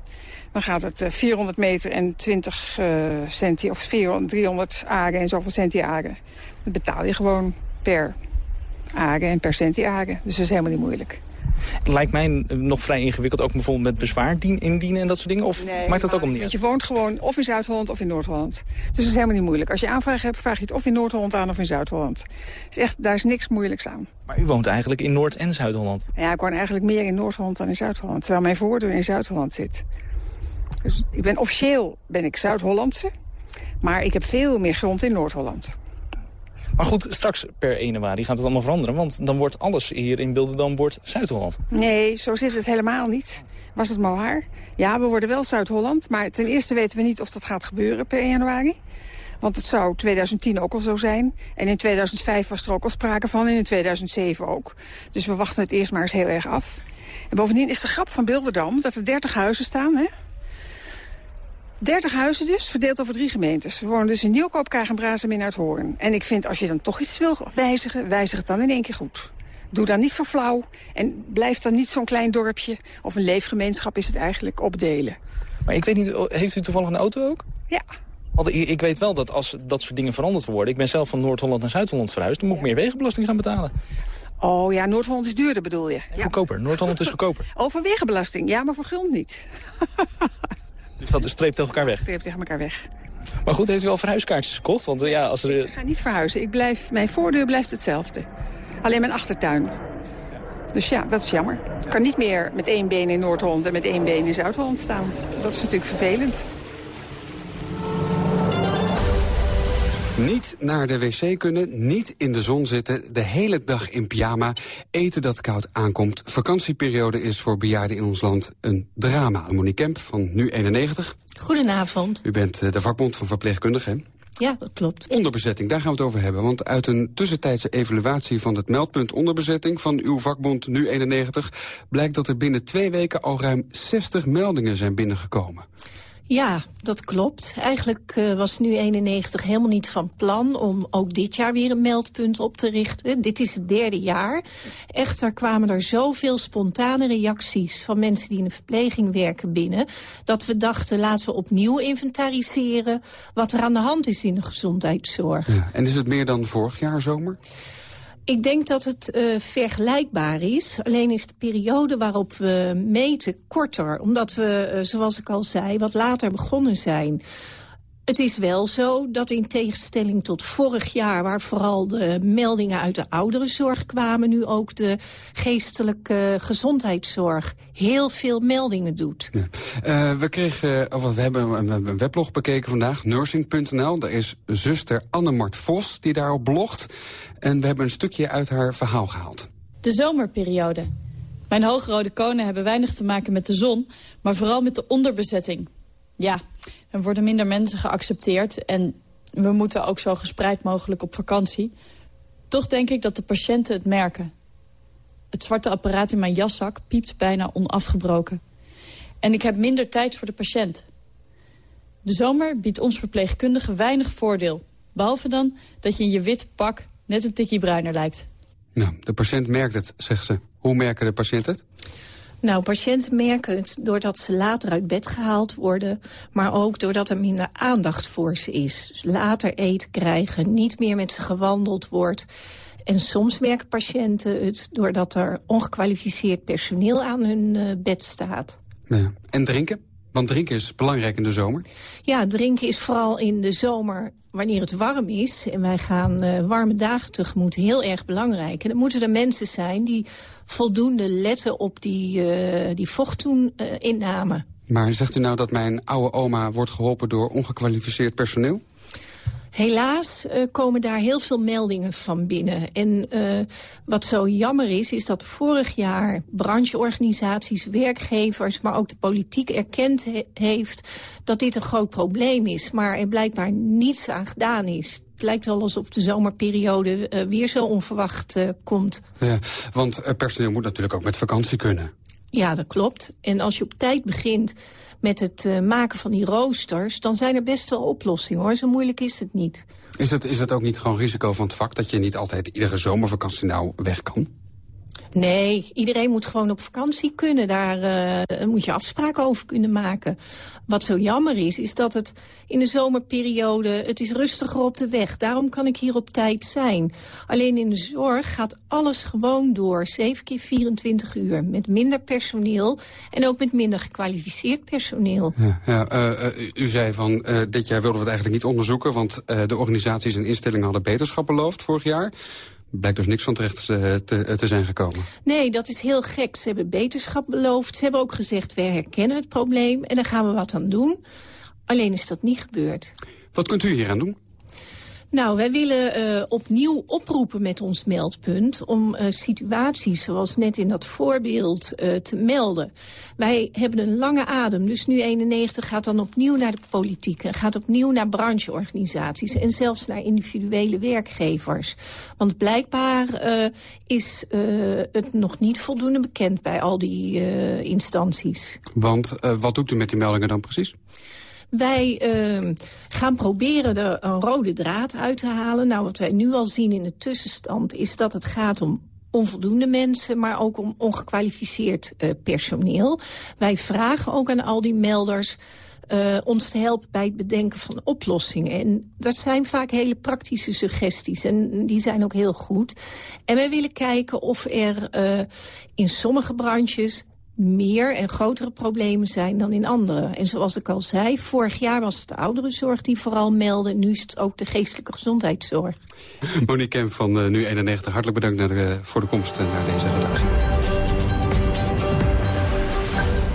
Speaker 33: dan gaat het eh, 400 meter en 20 eh, centi, of 400, 300 aren en zoveel centi aren. Dat betaal je gewoon per aren en per centi aren. Dus dat is helemaal niet moeilijk.
Speaker 25: Het lijkt mij nog vrij ingewikkeld, ook bijvoorbeeld met bezwaar dien- indienen en dat soort dingen. Of maakt dat ook om niet
Speaker 33: Want je woont gewoon of in Zuid-Holland of in Noord-Holland. Dus dat is helemaal niet moeilijk. Als je aanvraag hebt, vraag je het of in Noord-Holland aan of in Zuid-Holland. Dus echt, daar is niks moeilijks aan.
Speaker 25: Maar u woont eigenlijk in Noord- en Zuid-Holland.
Speaker 33: Ja, ik woon eigenlijk meer in Noord-Holland dan in Zuid-Holland. Terwijl mijn voordeur in Zuid-Holland zit. Dus ik ben officieel ben ik Zuid-Hollandse. Maar ik heb veel meer grond in Noord-Holland.
Speaker 25: Maar goed, straks per 1 januari gaat het allemaal veranderen. Want dan wordt alles hier in Bilderdam Zuid-Holland.
Speaker 33: Nee, zo zit het helemaal niet. Was het maar waar? Ja, we worden wel Zuid-Holland. Maar ten eerste weten we niet of dat gaat gebeuren per 1 januari. Want het zou 2010 ook al zo zijn. En in 2005 was er ook al sprake van. En in 2007 ook. Dus we wachten het eerst maar eens heel erg af. En bovendien is de grap van Bilderdam dat er 30 huizen staan. Hè? 30 huizen dus, verdeeld over drie gemeentes. We wonen dus in Nieuwkoop, Kagenbraas en Uithoorn. En ik vind, als je dan toch iets wil wijzigen, wijzig het dan in één keer goed. Doe dan niet zo flauw en blijf dan niet zo'n klein dorpje... of een leefgemeenschap is het eigenlijk, opdelen.
Speaker 25: Maar ik weet niet, heeft u toevallig een auto ook?
Speaker 33: Ja.
Speaker 25: Want ik, ik weet wel dat als dat soort dingen veranderd worden... ik ben zelf van Noord-Holland naar Zuid-Holland verhuisd... dan moet ik meer wegenbelasting gaan betalen.
Speaker 33: Oh ja, Noord-Holland is duurder bedoel je? Ja.
Speaker 25: Goedkoper. Noord-Holland is goedkoper.
Speaker 33: Over wegenbelasting, ja, maar voor grond niet.
Speaker 25: Dus dat streept tegen elkaar weg.
Speaker 33: Streep tegen elkaar weg.
Speaker 25: Maar goed, heeft u wel verhuiskaartjes gekocht? Want eh, ja, als er...
Speaker 33: Ik ga niet verhuizen. Ik blijf, mijn voordeur blijft hetzelfde. Alleen mijn achtertuin. Dus ja, dat is jammer. Ik kan niet meer met één been in Noord-Holland en met één been in Zuid-Holland staan. Dat is natuurlijk vervelend.
Speaker 17: Niet naar de wc kunnen, niet in de zon zitten, de hele dag in pyjama, eten dat koud aankomt. Vakantieperiode is voor bejaarden in ons land een drama. Monique Kemp van Nu 91.
Speaker 38: Goedenavond.
Speaker 17: U bent eh, de vakbond van verpleegkundigen.
Speaker 38: Ja, dat klopt.
Speaker 17: Onderbezetting, daar gaan we het over hebben. Want uit een tussentijdse evaluatie van het meldpunt onderbezetting... van uw vakbond Nu 91... blijkt dat er binnen twee weken al ruim 60 meldingen zijn binnengekomen.
Speaker 38: Ja, dat klopt. Eigenlijk uh, was nu 91 helemaal niet van plan om ook dit jaar weer een meldpunt op te richten. Dit is het derde jaar. Echter kwamen er zoveel spontane reacties van mensen die in de verpleging werken binnen... dat we dachten, laten we opnieuw inventariseren wat er aan de hand is in de gezondheidszorg.
Speaker 17: Ja, en is het meer dan vorig jaar zomer?
Speaker 38: Ik denk dat het uh, vergelijkbaar is. Alleen is de periode waarop we meten korter. Omdat we, uh, zoals ik al zei, wat later begonnen zijn. Het is wel zo dat in tegenstelling tot vorig jaar... waar vooral de meldingen uit de ouderenzorg kwamen... nu ook de geestelijke gezondheidszorg heel veel meldingen doet.
Speaker 17: Ja. Uh, we, kregen, of we hebben een, een weblog bekeken vandaag, nursing.nl. Daar is zuster Annemart Vos die daarop blogt. En we hebben een stukje uit haar verhaal gehaald.
Speaker 39: De zomerperiode. Mijn hoogrode konen hebben weinig te maken met de zon... maar vooral met de onderbezetting. Ja, er worden minder mensen geaccepteerd... en we moeten ook zo gespreid mogelijk op vakantie. Toch denk ik dat de patiënten het merken. Het zwarte apparaat in mijn jaszak piept bijna onafgebroken. En ik heb minder tijd voor de patiënt. De zomer biedt ons verpleegkundigen weinig voordeel. Behalve dan dat je in je wit pak net een tikkie bruiner lijkt.
Speaker 17: Nou, de patiënt merkt het, zegt ze. Hoe merken de patiënten het?
Speaker 38: Nou, patiënten merken het doordat ze later uit bed gehaald worden... maar ook doordat er minder aandacht voor ze is. Later eten krijgen, niet meer met ze gewandeld wordt... En soms merken patiënten het doordat er ongekwalificeerd personeel aan hun uh, bed staat.
Speaker 17: Ja. En drinken? Want drinken is belangrijk in de zomer.
Speaker 38: Ja, drinken is vooral in de zomer wanneer het warm is... en wij gaan uh, warme dagen tegemoet, heel erg belangrijk. En dan moeten er mensen zijn die voldoende letten op die, uh, die vochttoeninname.
Speaker 17: maar zegt u nou dat mijn oude oma wordt geholpen door ongekwalificeerd personeel?
Speaker 38: Helaas uh, komen daar heel veel meldingen van binnen. En uh, wat zo jammer is, is dat vorig jaar brancheorganisaties, werkgevers... maar ook de politiek erkend he heeft dat dit een groot probleem is. Maar er blijkbaar niets aan gedaan is. Het lijkt wel alsof de zomerperiode uh, weer zo onverwacht komt.
Speaker 17: Ja, want personeel moet natuurlijk ook met vakantie kunnen.
Speaker 38: Ja, dat klopt. En als je op tijd begint met het uh, maken van die roosters... dan zijn er best wel oplossingen, hoor. Zo moeilijk is het niet.
Speaker 17: Is het, is het ook niet gewoon risico van het vak... dat je niet altijd iedere zomervakantie nou weg kan?
Speaker 38: Nee, iedereen moet gewoon op vakantie kunnen. Daar uh, moet je afspraken over kunnen maken. Wat zo jammer is, is dat het in de zomerperiode... het is rustiger op de weg. Daarom kan ik hier op tijd zijn. Alleen in de zorg gaat alles gewoon door. 7 keer 24 uur. Met minder personeel en ook met minder gekwalificeerd personeel.
Speaker 17: Ja, ja uh, u zei van, dit jaar wilden we het eigenlijk niet onderzoeken... want de organisaties en instellingen hadden beterschap beloofd vorig jaar blijkt dus niks van terecht te, te, te, zijn gekomen.
Speaker 38: Nee, dat is heel gek. Ze hebben beterschap beloofd. Ze hebben ook gezegd, wij herkennen het probleem en daar gaan we wat aan doen. Alleen is dat niet gebeurd.
Speaker 17: Wat kunt u hier aan doen?
Speaker 38: Nou, wij willen uh, opnieuw oproepen met ons meldpunt... om uh, situaties zoals net in dat voorbeeld uh, te melden. Wij hebben een lange adem, dus nu 91 gaat dan opnieuw naar de politiek... gaat opnieuw naar brancheorganisaties... en zelfs naar individuele werkgevers. Want blijkbaar is het nog niet voldoende bekend bij al die instanties.
Speaker 17: Want wat doet u met die meldingen dan precies?
Speaker 38: Wij uh, gaan proberen er een rode draad uit te halen. Nou, wat wij nu al zien in de tussenstand is dat het gaat om onvoldoende mensen, maar ook om ongekwalificeerd uh, personeel. Wij vragen ook aan al die melders uh, ons te helpen bij het bedenken van oplossingen. En dat zijn vaak hele praktische suggesties en die zijn ook heel goed. En wij willen kijken of er uh, in sommige branches meer en grotere problemen zijn dan in andere. En zoals ik al zei, vorig jaar was het de ouderenzorg die vooral meldde. Nu is het ook de geestelijke gezondheidszorg.
Speaker 17: Monique Kemp van uh, Nu91, hartelijk bedankt naar de, voor de komst naar deze redactie.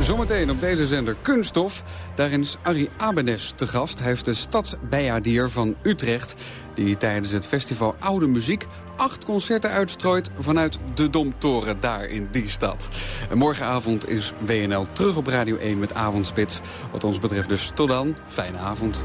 Speaker 17: Zometeen op deze zender Kunststof. Daarin is Arie Abenes te gast. Hij heeft de stadsbijaardier van Utrecht... die tijdens het festival Oude Muziek acht concerten uitstrooit vanuit de Domtoren daar in die stad. En morgenavond is WNL terug op Radio 1 met Avondspits. Wat ons betreft dus tot dan. Fijne avond.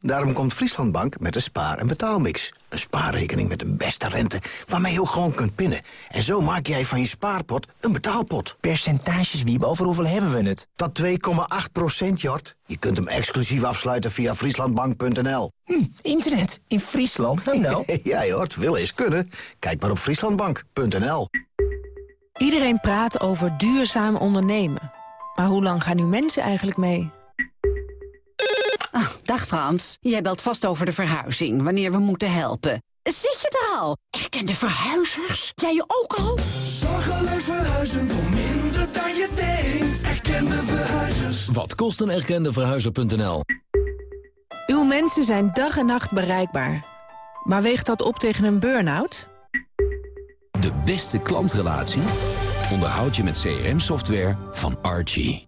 Speaker 40: Daarom komt Frieslandbank met een spaar- en betaalmix. Een spaarrekening met een beste rente waarmee je ook gewoon kunt pinnen. En zo maak jij van je spaarpot een betaalpot.
Speaker 41: Percentages, Wiebe, over hoeveel hebben we het?
Speaker 40: Dat 2,8 procent, Jort. Je kunt hem exclusief afsluiten via frieslandbank.nl.
Speaker 41: Hm, internet in Friesland? Nou, nou.
Speaker 40: ja, Jort, wil eens kunnen. Kijk maar op frieslandbank.nl.
Speaker 42: Iedereen praat over duurzaam ondernemen. Maar hoe lang gaan nu mensen eigenlijk mee?
Speaker 43: Oh, dag Frans, jij belt vast over de verhuizing, wanneer we moeten helpen. Zit je er al? Erkende verhuizers? Jij je ook al?
Speaker 44: Zorgeloos verhuizen voor minder dan je denkt. Erkende verhuizers.
Speaker 45: Wat kost een erkende verhuizer.nl?
Speaker 42: Uw mensen zijn dag en nacht bereikbaar. Maar weegt dat op tegen een burn-out?
Speaker 22: De beste klantrelatie onderhoud je met CRM-software van Archie.